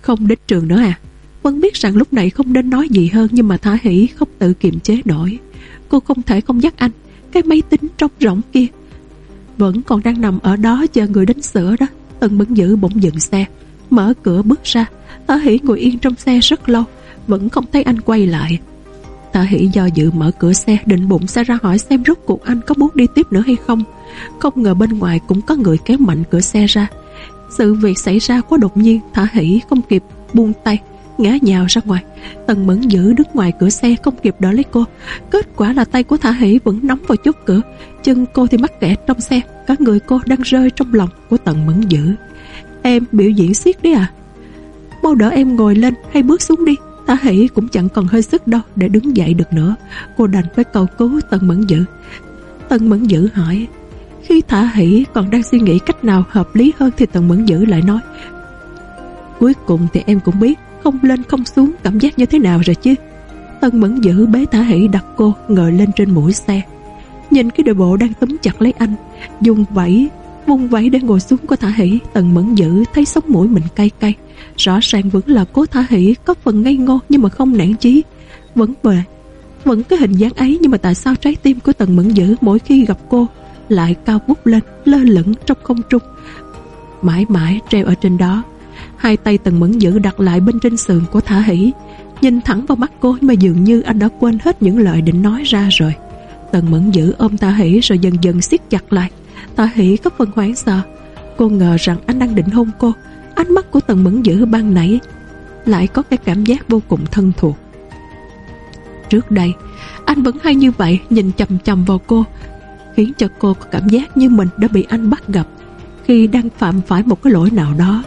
không đến trường nữa à? Vân biết rằng lúc này không nên nói gì hơn, Nhưng mà Thả Hỷ không tự kiềm chế nổi. Cô không thể không dắt anh, Cái máy tính trống rỗng kia. Vẫn còn đang nằm ở đó chờ người đến sửa đó. Tần bấn Dữ bỗng dừng xe, Mở cửa bước ra. Thả Hỷ ngồi yên trong xe rất lâu, Vẫn không thấy anh quay lại. Thả Hỷ do dự mở cửa xe, Định bụng xe ra hỏi xem rốt cuộc anh có muốn đi tiếp nữa hay không. Không ngờ bên ngoài cũng có người kéo mạnh cửa xe ra sự việc xảy ra quá đột nhiên, Thả hỷ không kịp, buông tay, Ngã nhào ra ngoài. Tần mẫn giữ đứng ngoài cửa xe không kịp đỡ lấy cô. Kết quả là tay của Thả hỷ vẫn nóng vào chốt cửa. Chân cô thì mắc kẹt trong xe, Cả người cô đang rơi trong lòng của tần mẫn giữ. Em biểu diễn siết đấy à? Mau đỡ em ngồi lên hay bước xuống đi. Thả hỷ cũng chẳng còn hơi sức đâu Để đứng dậy được nữa. Cô đành phải cầu cứu tần mẫn giữ. Tần mẫn giữ hỏi khi Thả Hỷ còn đang suy nghĩ cách nào hợp lý hơn thì Tần Mẫn Dữ lại nói, Cuối cùng thì em cũng biết không lên không xuống cảm giác như thế nào rồi chứ. Tần Mẫn Dữ bế Thả Hỷ đặt cô ngồi lên trên mũi xe. Nhìn cái đội bộ đang túm chặt lấy anh, Dùng vẫy vùng vẫy để ngồi xuống của Thả Hỷ, Tần Mẫn Dữ thấy sống mũi mình cay cay. Rõ ràng vẫn là cố Thả Hỷ Có phần ngây ngô nhưng mà không nản chí. Vẫn về Vẫn cái hình dáng ấy Nhưng mà tại sao trái tim của Tần Mẫn Dữ Mỗi khi gặp cô lại cao vút lên, lơ lửng trong không trung. Mãi mãi treo ở trên đó, hai tay tần mẫn giữ đặt lại bên trên sườn của thả hỷ. Nhìn thẳng vào mắt cô mà dường như anh đã quên hết những lời định nói ra rồi. Tần mẫn giữ ôm thả hỷ rồi dần dần siết chặt lại. Thả hỷ có phần hoảng sợ. Cô ngờ rằng anh đang định hôn cô. Ánh mắt của tần mẫn giữ ban nãy lại có cái cảm giác vô cùng thân thuộc. Trước đây, anh vẫn hay như vậy, nhìn chầm chầm vào cô khiến cho cô có cảm giác như mình đã bị anh bắt gặp. khi đang phạm phải một cái lỗi nào đó.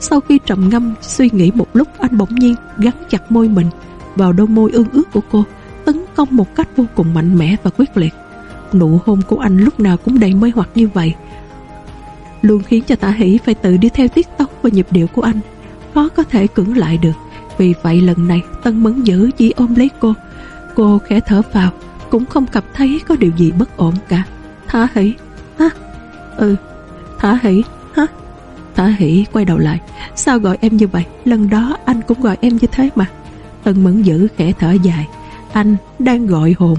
Sau khi trầm ngâm suy nghĩ một lúc anh bỗng nhiên gắn chặt môi mình vào đôi môi ương ướt của cô, tấn công một cách vô cùng mạnh mẽ và quyết liệt. Nụ hôn của anh lúc nào cũng đầy mê hoặc như vậy, luôn khiến cho Tả Hỷ phải tự đi theo tiết tấu và nhịp điệu của anh, khó có thể cưỡng lại được. Vì vậy lần này Tân Mẫn giữ chỉ ôm lấy cô, cô khẽ thở vào, cũng không cảm thấy có điều gì bất ổn cả. Thả Hỷ, hả? Ừ, Thả Hỷ, hả? Thả Hỷ quay đầu lại, sao gọi em như vậy? Lần đó anh cũng gọi em như thế mà. Tân Mẫn giữ khẽ thở dài, anh đang gọi hồn.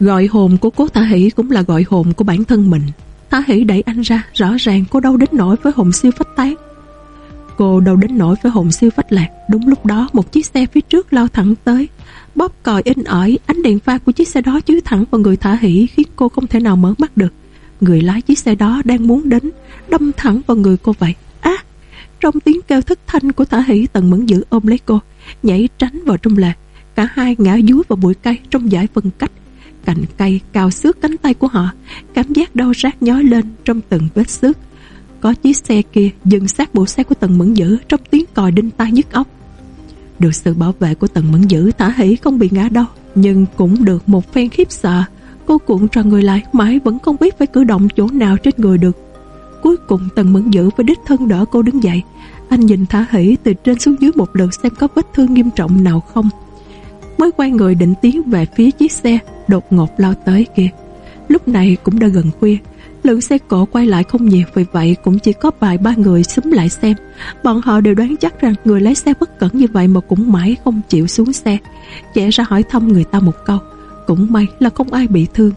Gọi hồn của cố Thả Hỷ cũng là gọi hồn của bản thân mình. Thả Hỷ đẩy anh ra, rõ ràng cô đâu đến nổi với hồn siêu phách tán. Cô đâu đến nổi với hồn siêu phách lạc. Đúng lúc đó một chiếc xe phía trước lao thẳng tới. Bóp còi in ỏi, ánh đèn pha của chiếc xe đó chiếu thẳng vào người Thả Hỷ khiến cô không thể nào mở mắt được. Người lái chiếc xe đó đang muốn đến, đâm thẳng vào người cô vậy. Á! trong tiếng kêu thất thanh của Thả Hỷ tần mẫn giữ ôm lấy cô, nhảy tránh vào trong lề. Cả hai ngã dúi vào bụi cây trong giải phân cách cành cây cào xước cánh tay của họ cảm giác đau rát nhói lên trong từng vết xước có chiếc xe kia dừng sát bộ xe của tần mẫn dữ trong tiếng còi đinh tai nhức óc được sự bảo vệ của tần mẫn dữ tả hỷ không bị ngã đâu nhưng cũng được một phen khiếp sợ. Cô cuộn tròn người lại mãi vẫn không biết phải cử động chỗ nào trên người được. Cuối cùng tần mẫn dữ với đích thân đỡ cô đứng dậy. Anh nhìn thả hỷ từ trên xuống dưới một lượt xem có vết thương nghiêm trọng nào không. Mới quay người định tiến về phía chiếc xe đột ngột lao tới kia. Lúc này cũng đã gần khuya, lượng xe cộ quay lại không nhiều vì vậy cũng chỉ có vài ba người xúm lại xem. Bọn họ đều đoán chắc rằng người lái xe bất cẩn như vậy mà cũng mãi không chịu xuống xe. Chạy ra hỏi thăm người ta một câu, cũng may là không ai bị thương.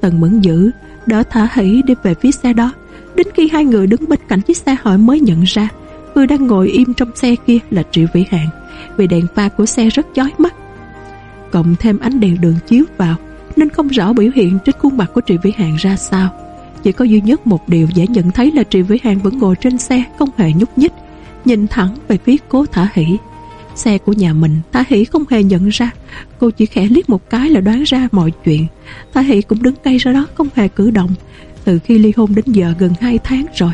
Tần mẫn dữ, đỡ thả hỉ đi về phía xe đó. Đến khi hai người đứng bên cạnh chiếc xe hỏi mới nhận ra, người đang ngồi im trong xe kia là Triệu Vĩ Hạn. Vì đèn pha của xe rất chói mắt cộng thêm ánh đèn đường chiếu vào nên không rõ biểu hiện trên khuôn mặt của triệu Vĩ Hàng ra sao. Chỉ có duy nhất một điều dễ nhận thấy là Trì Vĩ Hàng vẫn ngồi trên xe không hề nhúc nhích, nhìn thẳng về phía cố Thả Hỷ. Xe của nhà mình, Thả Hỷ không hề nhận ra, cô chỉ khẽ liếc một cái là đoán ra mọi chuyện. Thả Hỷ cũng đứng ngay ra đó không hề cử động, từ khi ly hôn đến giờ gần 2 tháng rồi.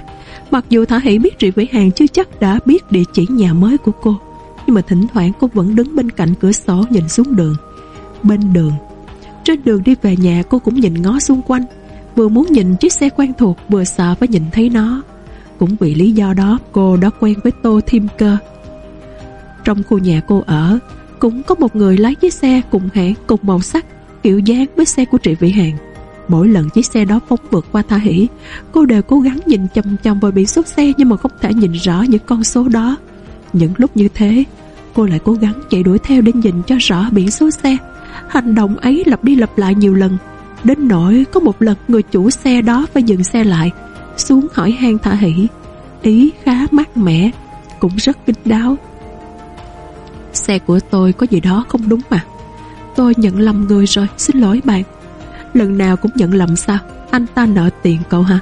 Mặc dù Thả Hỷ biết Trì Vĩ Hàng chưa chắc đã biết địa chỉ nhà mới của cô, nhưng mà thỉnh thoảng cô vẫn đứng bên cạnh cửa sổ nhìn xuống đường bên đường. Trên đường đi về nhà cô cũng nhìn ngó xung quanh, vừa muốn nhìn chiếc xe quen thuộc vừa sợ phải nhìn thấy nó. Cũng vì lý do đó cô đã quen với Tô Thiêm Cơ. Trong khu nhà cô ở, cũng có một người lái chiếc xe cùng hãng cùng màu sắc, kiểu dáng với xe của Trị Vĩ Hàng. Mỗi lần chiếc xe đó phóng vượt qua Tha Hỷ, cô đều cố gắng nhìn chầm chầm vào biển số xe nhưng mà không thể nhìn rõ những con số đó. Những lúc như thế, cô lại cố gắng chạy đuổi theo để nhìn cho rõ biển số xe. Hành động ấy lặp đi lặp lại nhiều lần Đến nỗi có một lần người chủ xe đó phải dừng xe lại, Xuống hỏi han thả hỷ Ý khá mát mẻ, Cũng rất kinh đáo. Xe của tôi có gì đó không đúng mà. Tôi nhận lầm người rồi, Xin lỗi bạn. Lần nào cũng nhận lầm sao? Anh ta nợ tiền cậu hả?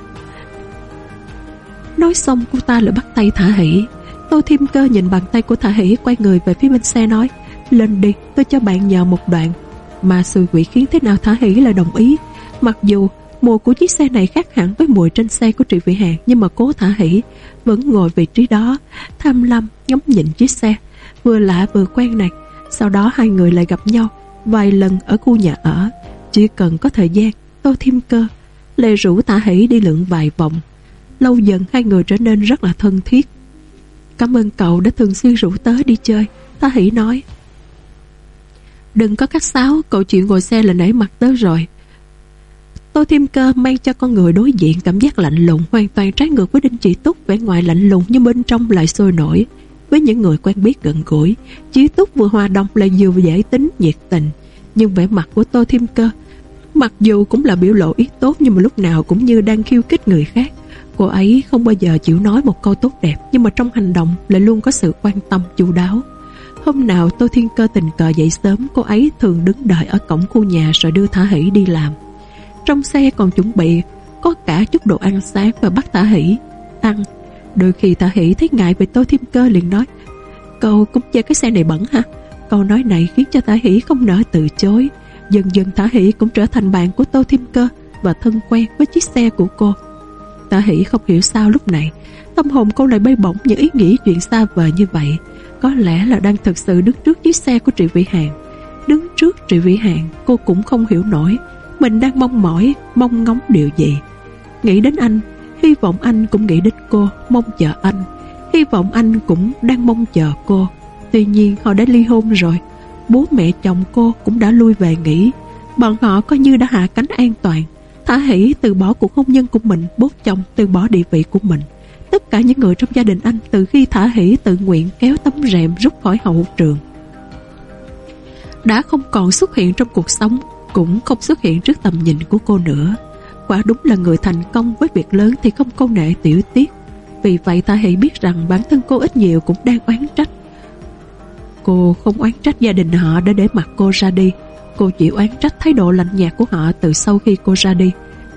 Nói xong, cô ta lại bắt tay Thả Hỷ Tôi thêm cơ nhìn bàn tay của Thả Hỷ Quay người về phía bên xe nói, Lên đi, tôi cho bạn nhờ một đoạn mà sư quỷ khiến thế nào Thả Hỷ là đồng ý. Mặc dù mùi của chiếc xe này khác hẳn với mùi trên xe của Trị Vị Hàng, Nhưng mà cố Thả Hỷ, vẫn ngồi vị trí đó, Tham lam, ngắm nhìn chiếc xe. Vừa lạ vừa quen này, Sau đó hai người lại gặp nhau Vài lần ở khu nhà ở. Chỉ cần có thời gian Tô thêm cơ. Lê rủ Thả Hỷ đi lượn vài vòng. Lâu dần hai người trở nên rất là thân thiết. Cảm ơn cậu đã thường xuyên rủ tớ đi chơi, Thả Hỷ nói. Đừng có cắt sáo Cậu chuyện ngồi xe là nảy mặt tớ rồi Tô Thiêm Cơ mang cho con người đối diện cảm giác lạnh lùng hoàn toàn trái ngược với Đinh Chị Túc vẻ ngoài lạnh lùng nhưng bên trong lại sôi nổi. Với những người quen biết gần gũi, Chị Túc vừa hòa đồng lại vừa dễ tính, nhiệt tình. Nhưng vẻ mặt của Tô Thiêm Cơ, mặc dù cũng là biểu lộ ý tốt nhưng mà lúc nào cũng như đang khiêu khích người khác. Cô ấy không bao giờ chịu nói một câu tốt đẹp nhưng mà trong hành động lại luôn có sự quan tâm chu đáo. Hôm nào Tô Thiên Cơ tình cờ dậy sớm, Cô ấy thường đứng đợi ở cổng khu nhà Rồi đưa Thả Hỷ đi làm. Trong xe còn chuẩn bị Có cả chút đồ ăn sáng và bắt Thả Hỷ. Ăn, Đôi khi Thả Hỷ thấy ngại về Tô Thiên Cơ liền nói, Cậu cũng chơi cái xe này bẩn hả? Câu nói này khiến cho Thả Hỷ không nỡ từ chối. Dần dần Thả Hỷ cũng trở thành bạn của Tô Thiên Cơ Và thân quen với chiếc xe của cô. Thả Hỷ không hiểu sao lúc này, Tâm hồn cô lại bay bổng những ý nghĩ chuyện xa vời như vậy. Có lẽ là đang thực sự đứng trước chiếc xe của Trị Vĩ Hàng. Đứng trước Trị Vĩ Hàng Cô cũng không hiểu nổi. Mình đang mong mỏi, mong ngóng điều gì. Nghĩ đến anh Hy vọng anh cũng nghĩ đến cô Mong chờ anh. Hy vọng anh cũng đang mong chờ cô. Tuy nhiên họ đã ly hôn rồi. Bố mẹ chồng cô cũng đã lui về nghỉ. Bọn họ coi như đã hạ cánh an toàn. Thả hỷ từ bỏ cuộc hôn nhân của mình Bố chồng từ bỏ địa vị của mình. Tất cả những người trong gia đình anh Từ khi thả hỷ tự nguyện kéo tấm rèm Rút khỏi hậu trường. Đã không còn xuất hiện trong cuộc sống, Cũng không xuất hiện trước tầm nhìn của cô nữa. Quả đúng là người thành công với việc lớn Thì không câu nệ tiểu tiết. Vì vậy ta hãy biết rằng bản thân cô ít nhiều Cũng đang oán trách. Cô không oán trách gia đình họ Đã để mặt cô ra đi. Cô chỉ oán trách thái độ lạnh nhạt của họ Từ sau khi cô ra đi.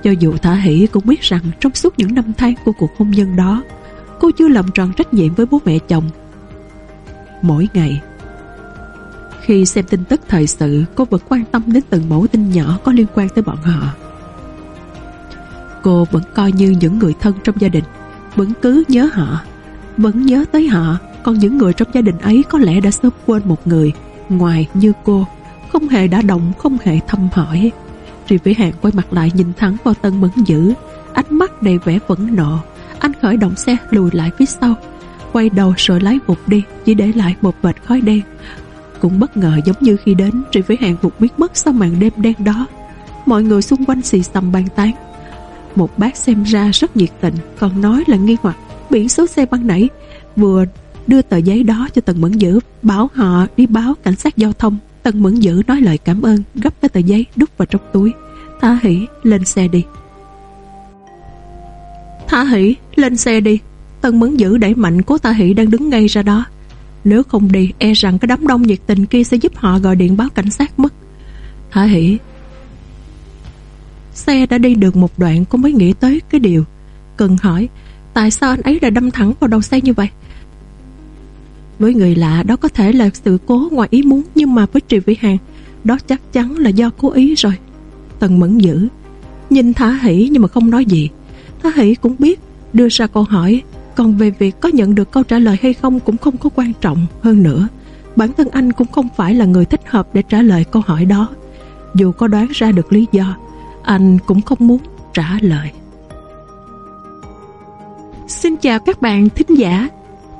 Cho dù Thả Hỷ cũng biết rằng Trong suốt những năm tháng của cuộc hôn nhân đó Cô chưa làm tròn trách nhiệm với bố mẹ chồng. Mỗi ngày Khi xem tin tức thời sự Cô vẫn quan tâm đến từng mẫu tin nhỏ Có liên quan tới bọn họ. Cô vẫn coi như những người thân trong gia đình Vẫn cứ nhớ họ Vẫn nhớ tới họ. Còn những người trong gia đình ấy có lẽ đã sớm quên một người Ngoài như cô Không hề đã động, không hề thăm hỏi. Tri Vĩ Hạng quay mặt lại nhìn thẳng vào Tân Mẫn Dữ. Ánh mắt đầy vẻ phẫn nộ. Anh khởi động xe lùi lại phía sau. Quay đầu rồi lái vụt đi, Chỉ để lại một vệt khói đen. Cũng bất ngờ giống như khi đến Tri Vĩ Hạng vụt biết mất sau màn đêm đen đó. Mọi người xung quanh xì xầm bàn tán. Một bác xem ra rất nhiệt tình, Còn nói là nghi hoặc. Biển số xe băng nãy Vừa đưa tờ giấy đó cho Tần Mẫn Dữ, Bảo họ đi báo cảnh sát giao thông. Tân Mẫn Dữ nói lời cảm ơn, Gấp cái tờ giấy, đút vào trong túi. Tha hỷ, lên xe đi. Tha hỷ, lên xe đi. Tân Mẫn Dữ đẩy mạnh cố Tha hỷ đang đứng ngay ra đó. Nếu không đi e rằng cái đám đông nhiệt tình kia Sẽ giúp họ gọi điện báo cảnh sát mất. Tha hỷ. Xe đã đi được một đoạn cô mới nghĩ tới cái điều. Cần hỏi, Tại sao anh ấy lại đâm thẳng vào đầu xe như vậy? Với người lạ đó có thể là sự cố ngoài ý muốn, Nhưng mà với Trì Vĩ Hàng, Đó chắc chắn là do cố ý rồi Tần mẫn dữ, Nhìn Thả Hỷ nhưng mà không nói gì Thả Hỷ cũng biết, đưa ra câu hỏi, Còn về việc có nhận được câu trả lời hay không Cũng không có quan trọng hơn nữa Bản thân anh cũng không phải là người thích hợp Để trả lời câu hỏi đó Dù có đoán ra được lý do, anh cũng không muốn trả lời. Xin chào các bạn thính giả.